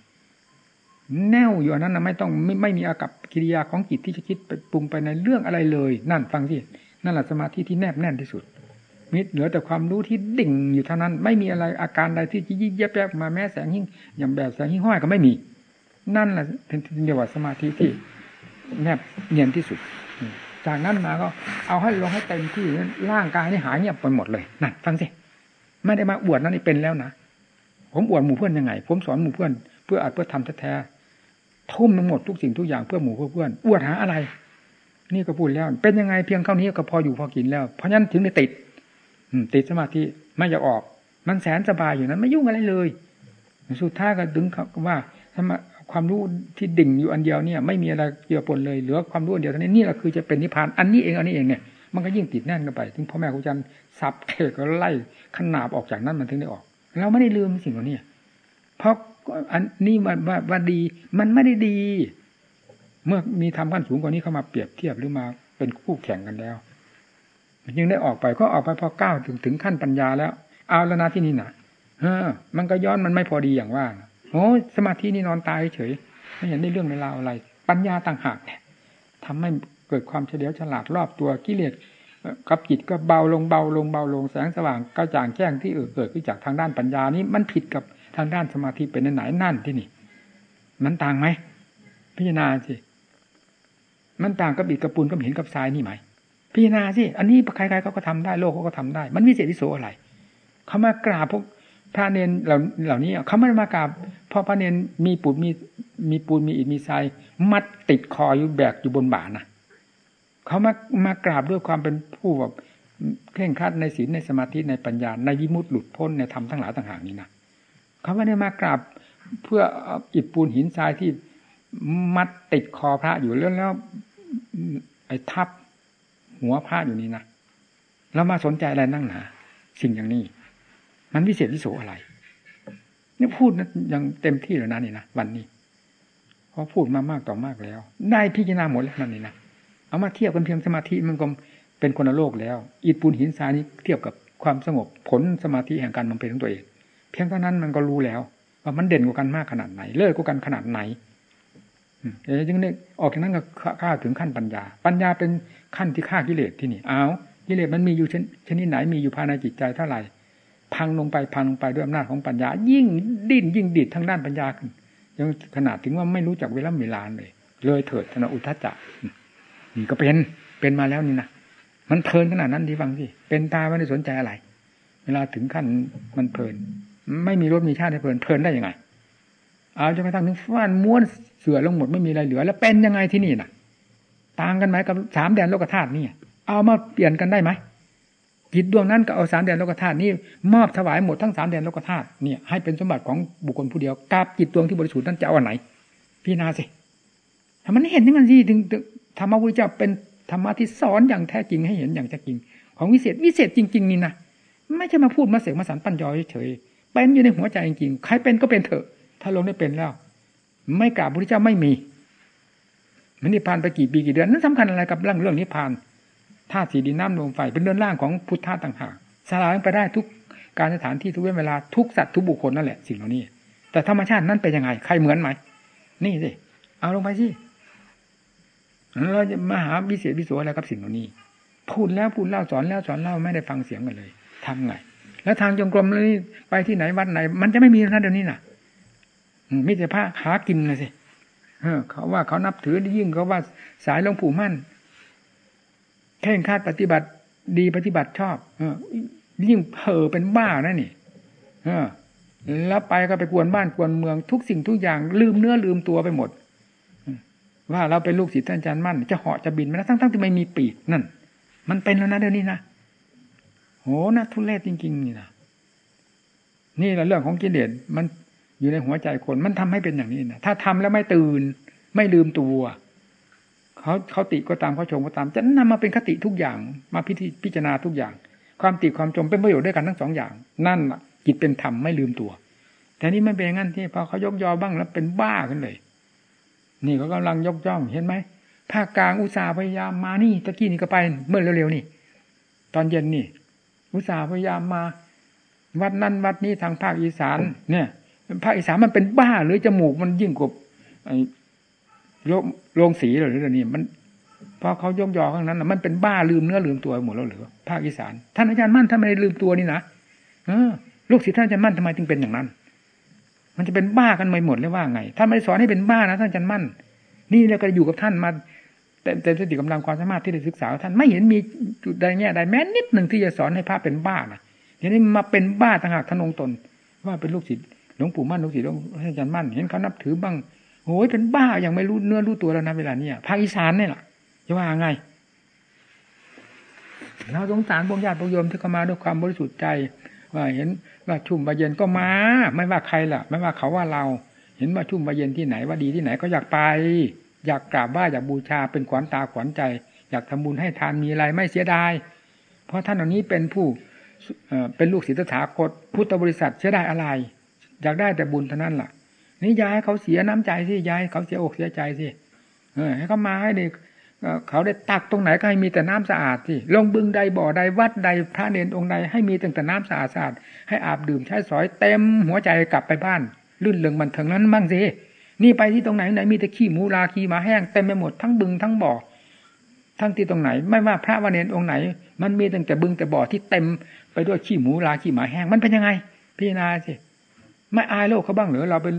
แน่วอยู่อันนั้นนะไม่ต้องไม่ไม่มีอากับกิริยาของจิตที่จะคิดไปปรุงไปในเรื่องอะไรเลย นั่นฟังสินั่นแหละสมาธิที่แนบแน่นที่สุดมิเหลือแต่ความรู้ที่ดิ่งอยู่เท่านั้น ไม่มีอะไรอาการใดที่ยิ่งแยบแยบมาแม้แสงหิ่งอย่างแบบแสงหิ่งห้อยก็ไม่มี นั่นแหละเป็นเรียกว่าสมาธิที่แนบเนียนที่สุด จากนั้นมาก็เอาให้ลงให้เต็มที่ร่างกายนี่หายเงียบไปหมดเลยนั่นฟังสิไม่ได้มาอวดนั่นนี่เป็นแล้วนะผมอวดหมู่เพื่อนยังไง ผมสอนหมู่เพื่อนเพื่ออัดเพื่อทำแท้ๆทุ่มทั้งหมดทุกสิ่งทุกอย่างเพื่อหมู่เพื่อเพื่อนอวดหาอะไร นี่ก็พูดแล้ว เป็นยังไงเพียงเท่านี้ก็พออยู่พอกินแล้ว เพราะฉะนั้นถึงได้ติดติดสมาธิไม่อยากออก มันแสนสบายอยู่นั้น ไม่ยุ่งอะไรเลย สุดท้ายก็ดึงว่าสมา ความรู้ที่ดิ่งอยู่อันเดียวเนี่ย ไม่มีอะไรเกี่ยวปนเลยเหลือความรู้อันเดียวเท่านี้นี่แหละคือจะเป็นนิพพานอันนี้เองอันนี้เองเนี่ยมันก็ยิ่งติดแน่นกันไป ถึงพ่อแม่ครูอาจารย์สับเขกก็ไล่ขนาบออกจากนั้นมันถึงได้ออก เราไม่ได้ลืมสิ่งเหล่านี้เพราะอันนี้ว่าว่าว่าดี มันไม่ได้ดี เมื่อมีทำขั้นสูงกว่านี้เข้ามาเปรียบเทียบหรือมาเป็นคู่แข่งกันแล้วยังได้ออกไปก็ออกไปพอก้าวถึงถึงขั้นปัญญาแล้ว เอาแล้วนะที่นี่นะเออ มันก็ย้อนมันไม่พอดีอย่างว่า โอ้สมาธินี่นอนตายเฉยไม่เห็นได้เรื่องในราวอะไร ปัญญาต่างหากเนี่ยทำให้เกิดความเฉลียวฉลาดรอบตัวกิเลสกับจิตก็เบาลงเบาลงเบาลงแสงสว่างกระจ่างแจ้งที่เกิดขึ้นจากทางด้านปัญญานี้มันผิดกับทางด้านสมาธิเป็นไหนนั่นที่นี่ มันต่างไหมพิจารณาสิมันต่างกับอิฐกับปูนกับหินกับทรายนี่ไหมพิจารณาสิอันนี้ใครๆเขาก็ทำได้โลกเขาก็ทำได้ มันวิเศษวิโสอะไรเขามากราบพวก พระเนนเหล่าเหล่านี้เขาไม่มากราบเพราะพระเนนมีปูนมีมีปูนมีอิฐมีทรายมัดติดคออยู่แบกอยู่บนบ่านะเขามามากราบด้วยความเป็นผู้แบบเคร่งครัดในศีลในสมาธิในปัญญาในวิมุตติหลุดพ้นในธรรมทั้งหลายต่างหากนี้นะเขาไม่ได้มากราบเพื่ออิฐปูนหินทรายที่มัดติดคอพระอยู่แล้วแล้วไอ้ทับหัวพระอยู่นี่นะแล้วมาสนใจอะไรนั่งหนาสิ่งอย่างนี้ มันวิเศษวิโสอะไรนี่พูดนะยังเต็มที่แล้วนะนี่นะวันนี้เพราะพูดมามากต่อมากแล้ว ได้พิจารณาหมดแล้วนั่นนี่นะเอามาเทียบกันเพียงสมาธิมันก็เป็นคนละโลกแล้ว อิฐปูนหินทรายนี้เทียบกับความสงบผลสมาธิแห่งการบำเพ็ญของตัวเอง เพียงเท่านั้นมันก็รู้แล้วว่ามันเด่นกว่ากันมากขนาดไหน เลิศกว่ากันขนาดไหนเดี๋ยวจึงเนี่ยออกจากนั้นก็ข้าถึงขั้นปัญญา ปัญญาเป็นขั้นที่ฆ่ากิเลสที่นี่เอากิเลสมันมีอยู่ชนิดไหนมีอยู่ภายในจิตใจเท่าไหร่ พังลงไปพังลงไปด้วยอำนาจของปัญญา ยิ่งดิ้นยิ่งดิดทางด้านปัญญาขึ้นยังขนาดถึงว่าไม่รู้จักเวลาเวลาเลย เลยเถิดธนอุทจจะนี่ก็เป็นเป็นมาแล้วนี่นะมันเพลินขนาดนั้นที่ฟังสิเป็นตาไม่ได้สนใจอะไร เวลาถึงขั้นมันเพลิน ไม่มีรถมีชาติให้เพลินเพลินได้ยังไงเอาจนกระทั่งถึงฟ้านม้วนเสือลงหมดไม่มีอะไรเหลือ แล้วเป็นยังไงที่นี่น่ะ ต่างกันไหมกับสามแดนโลกธาตุนี่เอามาเปลี่ยนกันได้ไหม จิตดวงนั้นก็เอาสามแดนโลกธาตุนี่มอบถวายหมดทั้งสามแดนโลกธาตุเนี่ยให้เป็นสมบัติของบุคคลผู้เดียวกับจิตดวงที่บริสุทธิ์นั้นจะเอาอันไหนพี่นาสิถ้ามันเห็นอย่างนั้นสิถึงธรรมะพุทธเจ้าเป็นธรรมะที่สอนอย่างแท้จริงให้เห็นอย่างแท้จริง ของวิเศษวิเศษจริง ๆ นี่นะไม่ใช่มาพูดมาเสกมาสารปั้นยอเฉยเป็นอยู่ในหัวใจจริงๆใครเป็นก็เป็นเถอะ ถ้าลงได้เป็นแล้ว ไม่กราบพระพุทธเจ้าไม่มีมันนิพพานไปกี่ปีกี่เดือนนั้นสำคัญอะไรกับเรื่องเรื่องนิพพาน ธาตุสีดินน้ำลมไฟเป็นเรื่องร่างของพุทธะต่างหากสลายไปได้ทุกการสถานที่ทุกเวลาทุกสัตว์ทุกบุคคลนั่นแหละสิ่งเหล่านี้ แต่ธรรมชาตินั้นเป็นยังไงใครเหมือนไหมนี่สิเอาลงไปสิเราจะมาหาวิเศษวิโสอะไรกับสิ่งเหล่านี้ พูดแล้วพูดเล่าสอนแล้วสอนเล่าไม่ได้ฟังเสียงกันเลยทำไง แล้วทางจงกรมนี่ไปที่ไหนวัดไหน มันจะไม่มีนะเดี๋ยวนี้น่ะมิตรภาพหากินเลยสิเขาว่าเขานับถือยิ่งเขาว่าสายหลวงปู่มั่น แข่งคาดปฏิบัติดีปฏิบัติชอบ เออยิ่งเผลอเป็นบ้านะนี่ เออ แล้วไปก็ไปกวนบ้านกวนเมืองทุกสิ่งทุกอย่าง ลืมเนื้อลืมตัวไปหมดว่าเราเป็นลูกศิษย์ท่านอาจารย์มั่น จะเหาะจะบินมาทั้งทั้งๆที่ไม่มีปีกนั่น มันเป็นแล้วนะเดี๋ยวนี้นะโหนะทุเรศจริง ๆ นี่นะนี่แหละเรื่องของกิเลสมันอยู่ในหัวใจคน มันทำให้เป็นอย่างนี้นะถ้าทำแล้วไม่ตื่น ไม่ลืมตัว เขาเขาติก็ตามเขาชมก็ตาม จะนำมาเป็นคติทุกอย่าง มาพิธีพิจารณาทุกอย่าง ความติความชมเป็นประโยชน์ด้วยกันทั้งสองอย่าง นั่นจิตเป็นธรรมไม่ลืมตัว แต่นี่ไม่เป็นงั้นที่พอเขายกยอบ้างแล้วเป็นบ้าขึ้นเลย นี่เขากำลังยกย่องเห็นไหมภาคกลางอุตสาห์พยายามมานี่ตะกี้นี่ก็ไปเมื่อเร็วๆนี่ ตอนเย็นนี่ อุตสาห์พยายามมา วัดนั้นวัดนี้ทางภาคอีสาน เนี่ยภาคอีสานมันเป็นบ้าหรือจมูกมันยิ่งกว่าไอ้ โรงสีหรือเรื่องนี้มันพอเขายกยอข้างนั้นมันเป็นบ้าลืมเนื้อลืมตัวหมดแล้วหรือภาคอีสานท่านอาจารย์มั่นทำไมลืมตัวนี่นะเออลูกศิษย์ท่านอาจารย์มั่นทำไมจึงเป็นอย่างนั้น มันจะเป็นบ้ากันไปหมดเลยว่าไงท่านไม่สอนให้เป็นบ้านะท่านอาจารย์มั่น นี่เราก็อยู่กับท่านมาแต่แต่สติกำลังความสามารถที่ได้ศึกษาท่านไม่เห็นมีจุดใดแง่ใดแม้นิดหนึ่งที่จะสอนให้พระเป็นบ้านะทีนี้มาเป็นบ้าต่างหากทนงตน ว่าเป็นลูกศิษย์หลวงปู่มั่นลูกศิษย์หลวงอาจารย์มั่น เห็นเขานับถือบ้าง โอ้ยเป็นบ้าอย่างไม่รู้เนื้อรู้ตัวแล้วนะเวลาเนี้ยภาคอีสานเนี่ยหละจะว่าไงเราสงสารพวกญาติพวกโยมที่เข้ามาด้วยความบริสุทธิ์ใจ ว่าเห็นว่าชุ่มบาเย็นก็มา ไม่ว่าใครล่ะ ไม่ว่าเขาว่าเรา เห็นว่าชุ่มบาเย็นที่ไหนว่าดีที่ไหนก็อยากไป อยากกราบไหว้อยากบูชาเป็นขวัญตาขวัญใจ อยากทำบุญให้ทานมีอะไรไม่เสียดาย เพราะท่านเหล่านี้เป็นผู้เป็นลูกศิษย์ถาคตพุทธบริษัทเสียดายอะไร อยากได้แต่บุญเท่านั้นล่ะ นี่ยายเขาเสียน้ำใจสิยายเขาเสียอกเสียใจสิเออให้เขามาให้เด็กเขาได้ตักตรงไหนก็ให้มีแต่น้ำสะอาดสิลงบึงใดบ่อใดวัดใดพระเนรองค์ใดให้มีแต่น้ำสะอาดสะอาดให้อาบดื่มใช้สอยเต็มหัวใจกลับไปบ้านลื่นเริงมันเถึงนั้นบ้างสินี่ไปที่ตรงไหนไหนมีแต่ขี้หมูลาขี้หมาแห้งเต็มไปหมดทั้งบึงทั้งบ่อทั้งที่ตรงไหน ไม่ว่าพระวันเนรองค์ไหน มันมีตั้งแต่บึงแต่บ่อที่เต็มไปด้วยขี้หมูลาขี้หมาแห้งมันเป็นยังไงพี่นาสิ ไม่อายโลกเขาบ้างหรือเราเป็น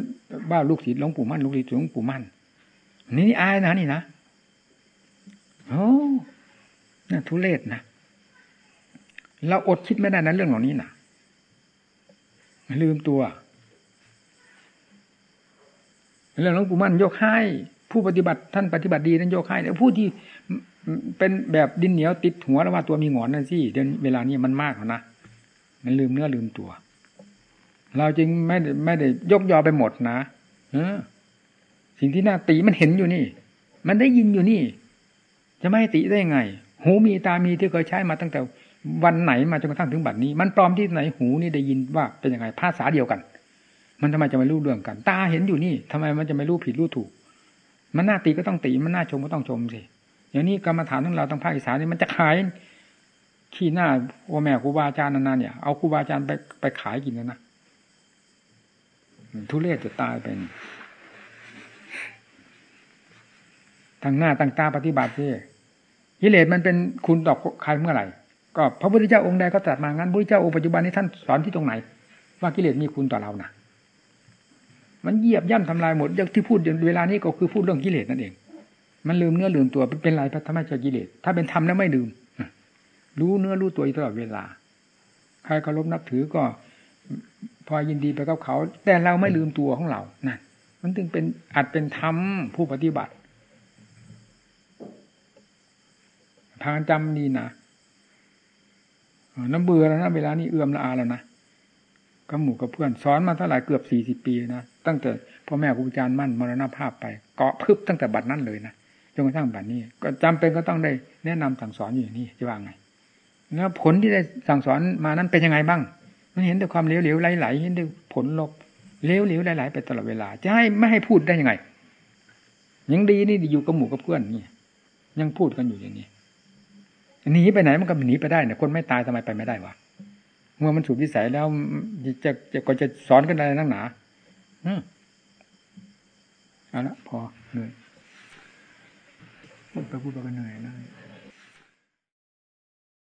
บ้าลูกศิษย์หลวงปู่มั่นลูกศิษย์หลวงปู่มั่นนี่นี่อายนะนี่นะโอ้น่าทุเรศนะเราอดคิดไม่ได้นะเรื่องเหล่านี้นะลืมตัว เรื่องหลวงปู่มั่นยกให้ผู้ปฏิบัติท่านปฏิบัติดีนั้นยกให้แต่ผู้ที่เป็นแบบดินเหนียวติดหัวแล้วว่าตัวมีหงอนนั่นสิเดี๋ยวเวลานี้มันมากนะมันลืมเนื้อลืมตัว เราจึงไม่ไม่ได้ยกยอไปหมดนะเออสิ่งที่น่าตีมันเห็นอยู่นี่ มันได้ยินอยู่นี่ จะไม่ติได้ไง หูมีตามีที่เคยใช้มาตั้งแต่วันไหนมาจนกระทั่งถึงบัดนี้ มันปลอมที่ไหนหูนี่ได้ยินว่าเป็นยังไงภาษาเดียวกัน มันทำไมจะไม่รู้เรื่องกัน ตาเห็นอยู่นี่ทำไมมันจะไม่รู้ผิดรู้ถูก มันน่าตีก็ต้องตีมันน่าชมก็ต้องชมสิอย่างนี้กรรมฐานของเราทางภาคอีสานนี่มันจะขายขี้หน้าโอแม่ครูบาอาจารย์นานๆเนี่ยเอาครูบาอาจารย์ไปไปขายกินแล้วนะ ทุเรศจะตายเป็นทางหน้าตั้งตาปฏิบัติที่กิเลสมันเป็นคุณต่อใครเมื่อไหร่ ก็พระพุทธเจ้าองค์ใดก็ตรัสมางั้นพระพุทธเจ้าองค์ปัจจุบันนี้ท่านสอนที่ตรงไหน ว่ากิเลสมีคุณต่อเรานะมันเหยียบย่ำทำลายหมดอย่างที่พูดเวลานี้ก็คือพูดเรื่องกิเลสนั่นเอง มันลืมเนื้อลืมตัวเป็นไรพระธรรมชากิเลสถ้าเป็นธรรมแล้วไม่ลืมรู้เนื้อรู้ตัวตลอดเวลา ใครเคารพนับถือก็ พอยินดีไปกับเขา แต่เราไม่ลืมตัวของเรานั่นมันจึงเป็นอาจเป็นธรรมผู้ปฏิบัติพางจำดีนะน้ำเบื่อแล้วนะเวลานี้เอื้อมละอาแล้วนะกับหมู่กับเพื่อนสอนมาเท่าไหร่เกือบสี่สิบปีนะตั้งแต่พ่อแม่ครูอาจารย์มั่นมรณภาพไป เกาะพึบตั้งแต่บัดนั้นเลยนะจนกระทั่งบัดนี้ ก็จำเป็นก็ต้องได้แนะนำสั่งสอนอยู่นี่จะว่าไงแล้วผลที่ได้สั่งสอนมานั้นเป็นยังไงบ้าง มันเห็นแต่ความเหลวเหลวไหลๆเห็นแต่ผลลบเหลวเหลวไหลๆไปตลอดเวลา จะให้ไม่ให้พูดได้ยังไง ยังดีนี่อยู่กับหมู่กับเพื่อนนี่ยังพูดกันอยู่อย่างนี้หนีไปไหนมันก็หนีไปได้เนี่ยคนไม่ตายทำไมไปไม่ได้วะเมื่อมันสูบวิสัยแล้วจะจะก็จะสอนกันอะไรนักหนาอืมเอาละพอเหนื่อยพูดไปพูดไปก็เหนื่อยนะ